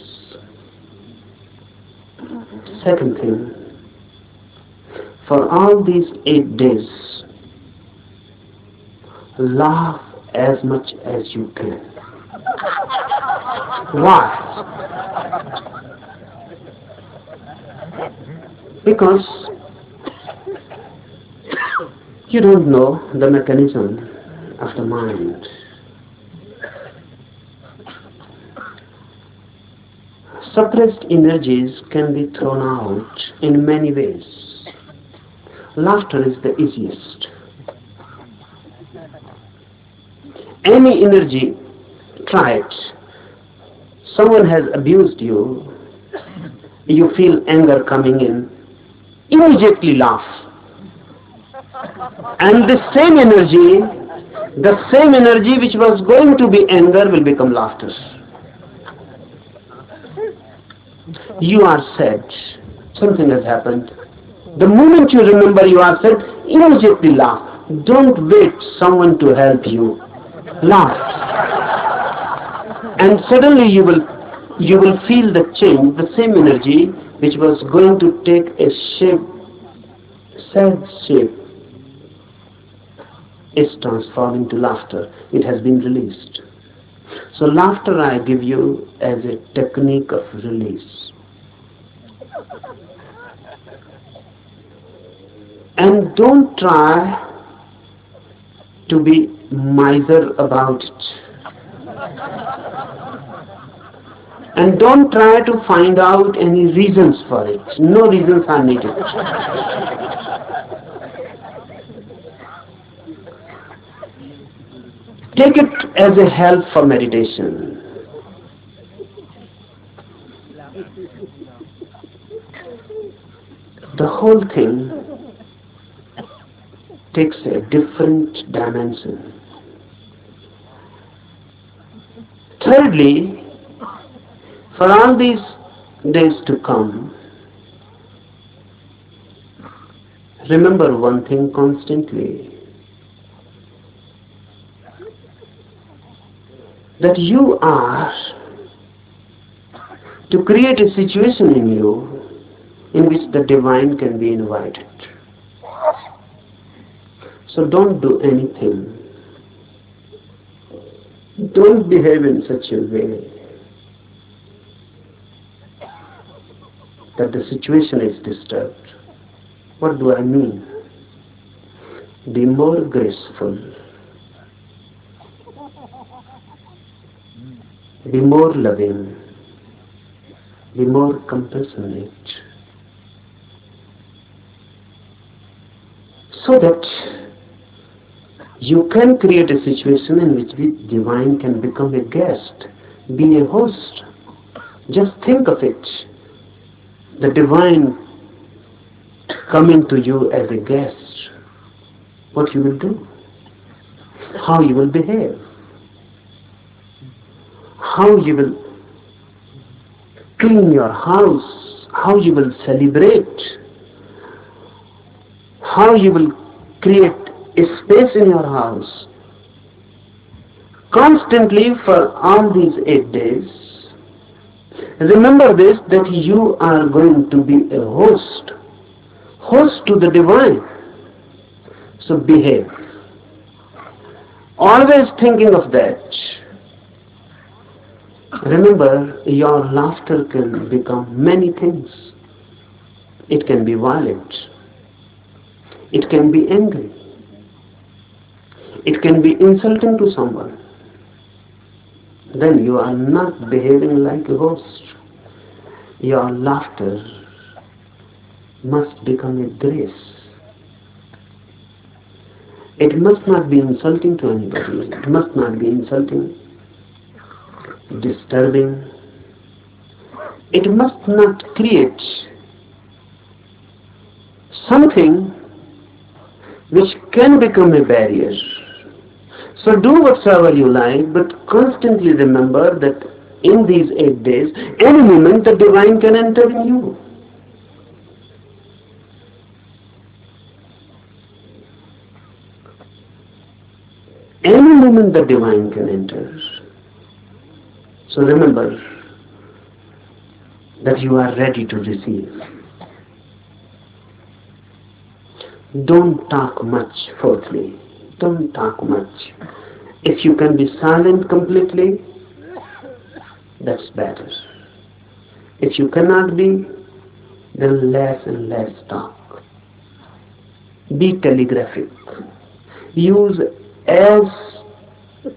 Second thing, for all these eight days, laugh as much as you can. Why? Because you don't know the mechanism of the mind. Suppressed energies can be thrown out in many ways. Laughter is the easiest. Any energy, try it. Someone has abused you, you feel anger coming in, immediately laugh. And the same energy, the same energy which was going to be anger will become laughter. You are sad, something has happened. The moment you remember you are sad, immediately laugh. Don't wait someone to help you. Laugh. And suddenly you will you will feel the change, the same energy which was going to take a shape, sad shape, is transforming to laughter. It has been released. So laughter I give you as a technique of release. And don't try to be miser about it. And don't try to find out any reasons for it. No reasons are needed. Take it as a help for meditation. The whole thing takes a different dimension. Thirdly, for all these days to come, remember one thing constantly that you are to create a situation in you in which the divine can be invited. So don't do anything. Don't behave in such a way that the situation is disturbed. What do I mean? Be more graceful. Be more loving. Be more compassionate. So that you can create a situation in which the divine can become a guest, be a host. Just think of it. The divine coming to you as a guest. What you will do? How you will behave? How you will clean your house? How you will celebrate? How you will create a space in your house constantly for all these eight days. Remember this that you are going to be a host, host to the divine. So behave. Always thinking of that. Remember, your laughter can become many things. It can be violent. It can be angry. It can be insulting to someone. Then you are not behaving like a host. Your laughter must become a grace. It must not be insulting to anybody. It must not be insulting, disturbing. It must not create something which can become a barrier. So do whatsoever you like, but constantly remember that in these eight days, any moment the divine can enter in you. Any moment the divine can enter. So remember that you are ready to receive. Don't talk much, fourthly. don't talk much. If you can be silent completely, that's better. If you cannot be, then less and less talk. Be telegraphic. Use as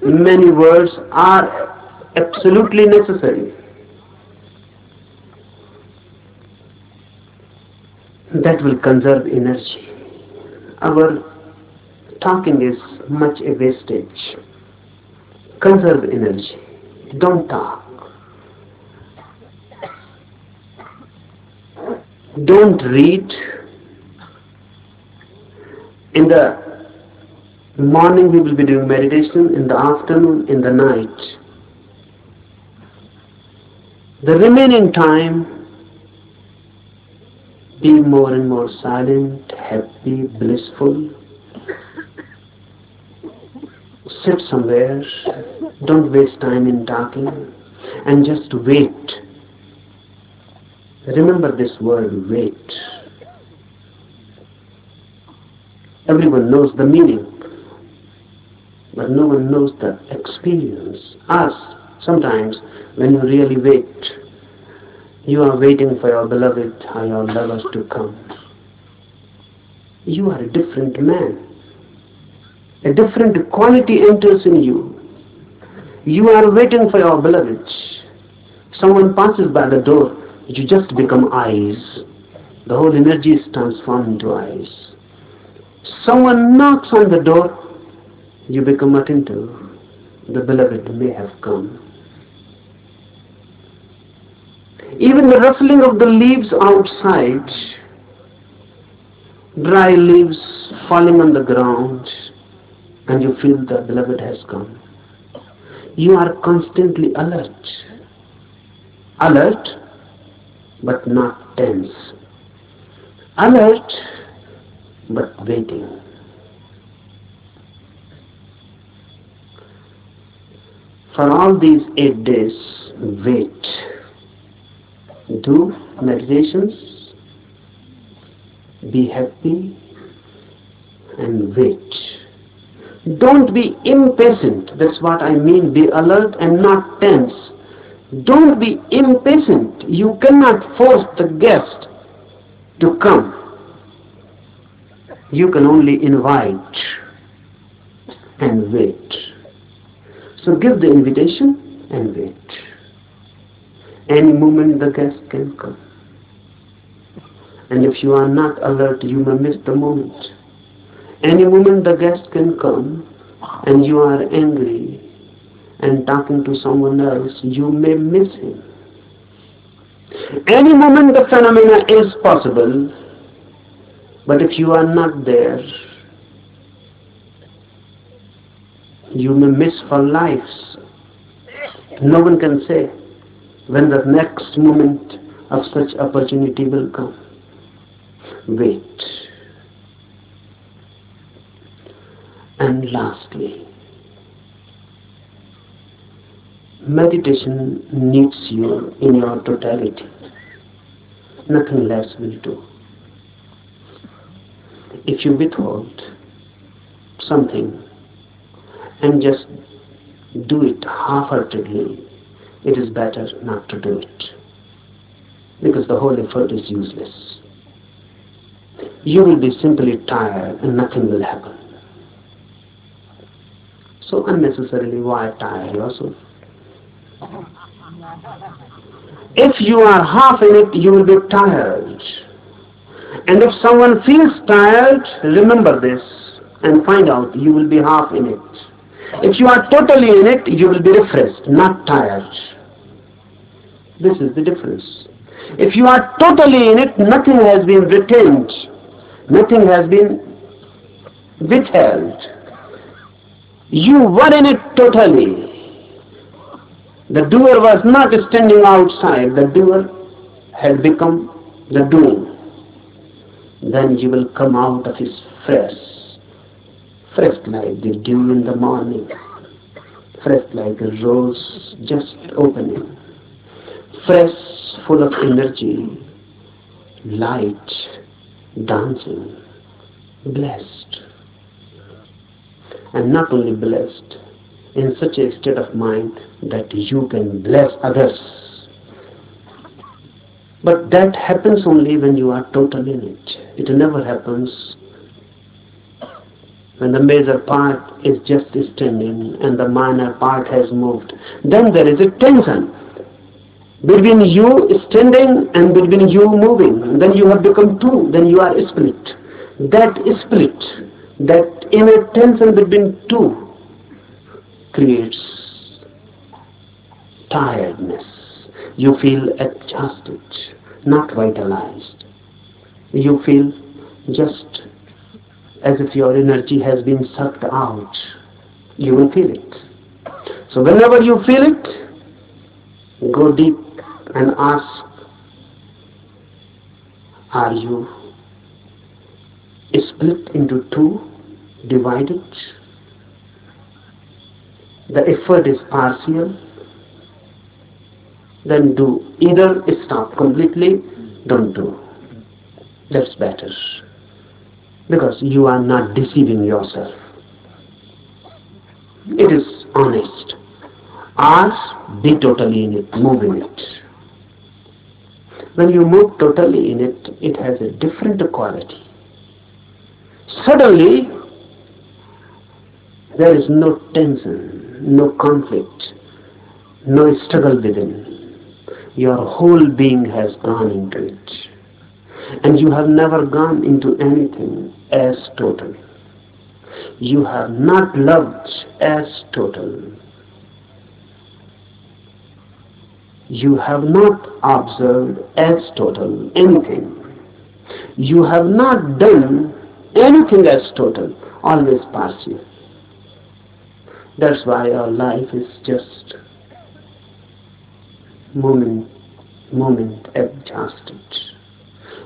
many words are absolutely necessary. That will conserve energy. Our talking is much a wastage. Conserve energy. Don't talk. Don't read. In the morning we will be doing meditation, in the afternoon, in the night. The remaining time, be more and more silent, happy, blissful. Sit somewhere, don't waste time in talking, and just wait Remember this word wait. Everyone knows the meaning, but no one knows the experience. Us, sometimes, when you really wait, you are waiting for your beloved or your lovers to come. You are a different man. A different quality enters in you. You are waiting for your beloved. Someone passes by the door you just become eyes. The whole energy is transformed into eyes. Someone knocks on the door, you become attentive. The beloved may have come. Even the rustling of the leaves outside, dry leaves falling on the ground, and you feel the beloved has come. You are constantly alert. Alert but not tense. Alert, but waiting. For all these eight days, wait. Do meditations, be happy, and wait. Don't be impatient. That's what I mean. Be alert and not tense. Don't be impatient. You cannot force the guest to come. You can only invite and wait. So give the invitation and wait. Any moment the guest can come. And if you are not alert, you may miss the moment. Any moment the guest can come and you are angry and talking to someone else, you may miss him. Any moment the phenomena is possible, but if you are not there, you may miss for lives. No one can say when the next moment of such opportunity will come. Wait. And lastly, meditation needs you in your totality. Nothing less will do. If you withhold something and just do it half-heartedly, it is better not to do it. Because the whole effort is useless. You will be simply tired and nothing will happen. So unnecessarily why tire yourself? If you are half in it, you will be tired. And if someone feels tired, remember this and find out you will be half in it. If you are totally in it, you will be refreshed, not tired. This is the difference. If you are totally in it, nothing has been retained, nothing has been withheld. You were in it totally. The doer was not standing outside, the doer had become the doing. Then you will come out of his fresh, fresh like the dew in the morning, fresh like a rose just opening, fresh, full of energy, light, dancing, blessed. and not only blessed, in such a state of mind that you can bless others. But that happens only when you are total in it. It never happens when the major part is just standing and the minor part has moved. Then there is a tension between you standing and between you moving. Then you have become two. Then you are split. That split, that inner tension between two creates tiredness. You feel exhausted, not vitalized. You feel just as if your energy has been sucked out. You will feel it. So whenever you feel it, go deep and ask, are you split into two, divided? The effort is partial. Then do either stop completely, don't do. That's better. Because you are not deceiving yourself. It is honest. Ask, be totally in it, move in it. When you move totally in it, it has a different quality. Suddenly, there is no tension, no conflict, no struggle within. Your whole being has gone into it. And you have never gone into anything as total. You have not loved as total. You have not observed as total anything. You have not done anything as total, always partial. That's why our life is just moment, moment exhausted.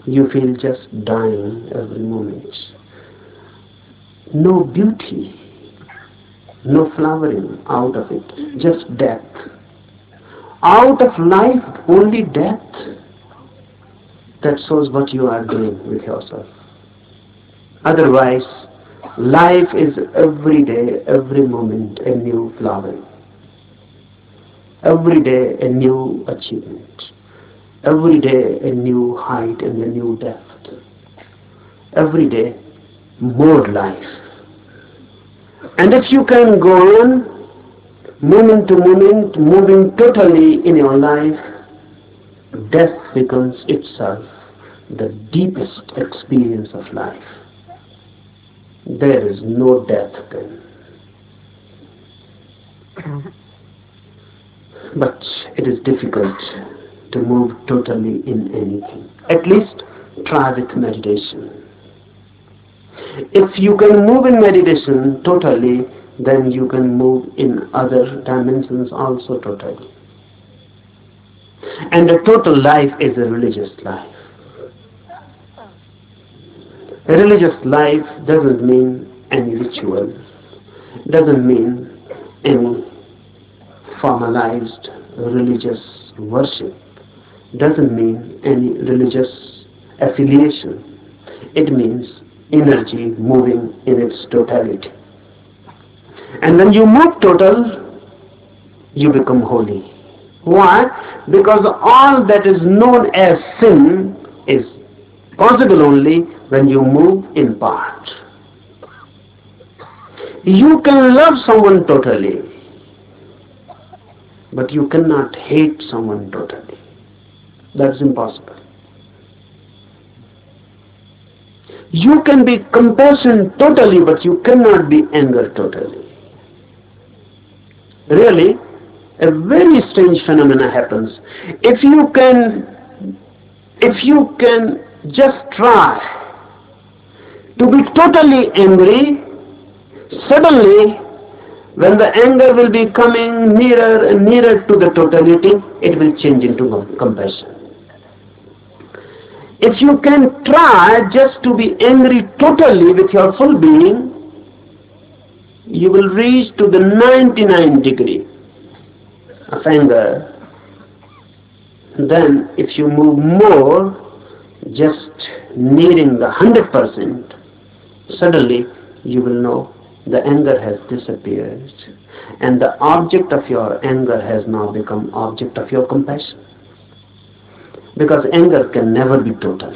You feel just dying every moment. No beauty, no flowering out of it, just death. Out of life, only death. That shows what you are doing with yourself. Otherwise, life is every day, every moment a new flower. Every day a new achievement. Every day a new height and a new depth. Every day more life. And if you can go on moment to moment, moving totally in your life, death becomes itself the deepest experience of life. There is no death then. But it is difficult to move totally in anything. At least try with meditation. If you can move in meditation totally, then you can move in other dimensions also totally. And a total life is a religious life. A religious life doesn't mean any ritual, doesn't mean any formalized religious worship, doesn't mean any religious affiliation. It means energy moving in its totality. And when you move total, you become holy. Why? Because all that is known as sin is possible only when you move in part. You can love someone totally, but you cannot hate someone totally. That's impossible. You can be compassion totally, but you cannot be anger totally. Really, a very strange phenomena happens. If you can, if you can just try to be totally angry, suddenly when the anger will be coming nearer and nearer to the totality, it will change into compassion. If you can try just to be angry totally with your full being, you will reach to the 99 degree. Of anger. Then if you move more, just nearing the 100%, suddenly you will know the anger has disappeared. And the object of your anger has now become object of your compassion. Because anger can never be total.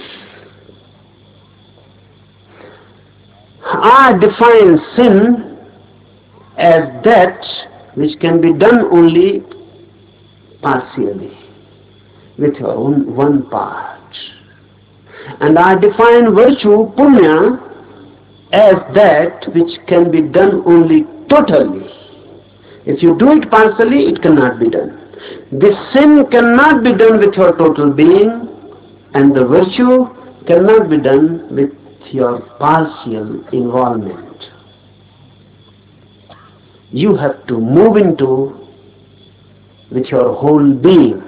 I define sin as that which can be done only partially with your own one part and i define virtue punya as that which can be done only totally. If you do it partially, it cannot be done. This sin cannot be done with your total being, and the virtue cannot be done with your partial involvement. You have to move into with your whole being.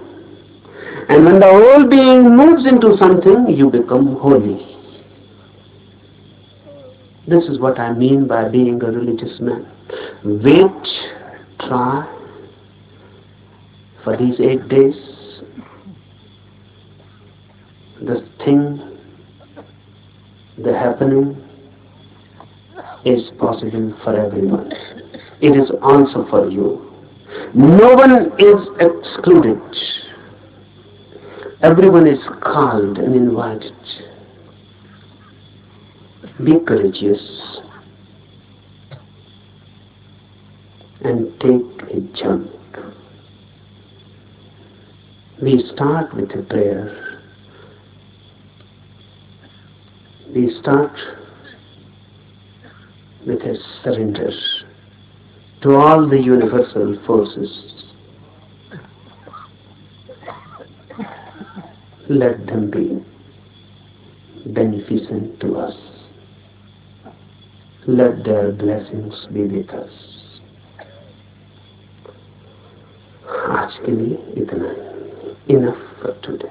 And when the whole being moves into something, you become holy. This is what I mean by being a religious man. Wait, try for these eight days. The thing, the happening is possible for everyone. It is also for you. No one is excluded. Everyone is called and invited. Be courageous and take a jump. We start with a prayer. We start with a surrender to all the universal forces. Let them be beneficent to us. Let their blessings be with us. आज के लिए इतना enough for today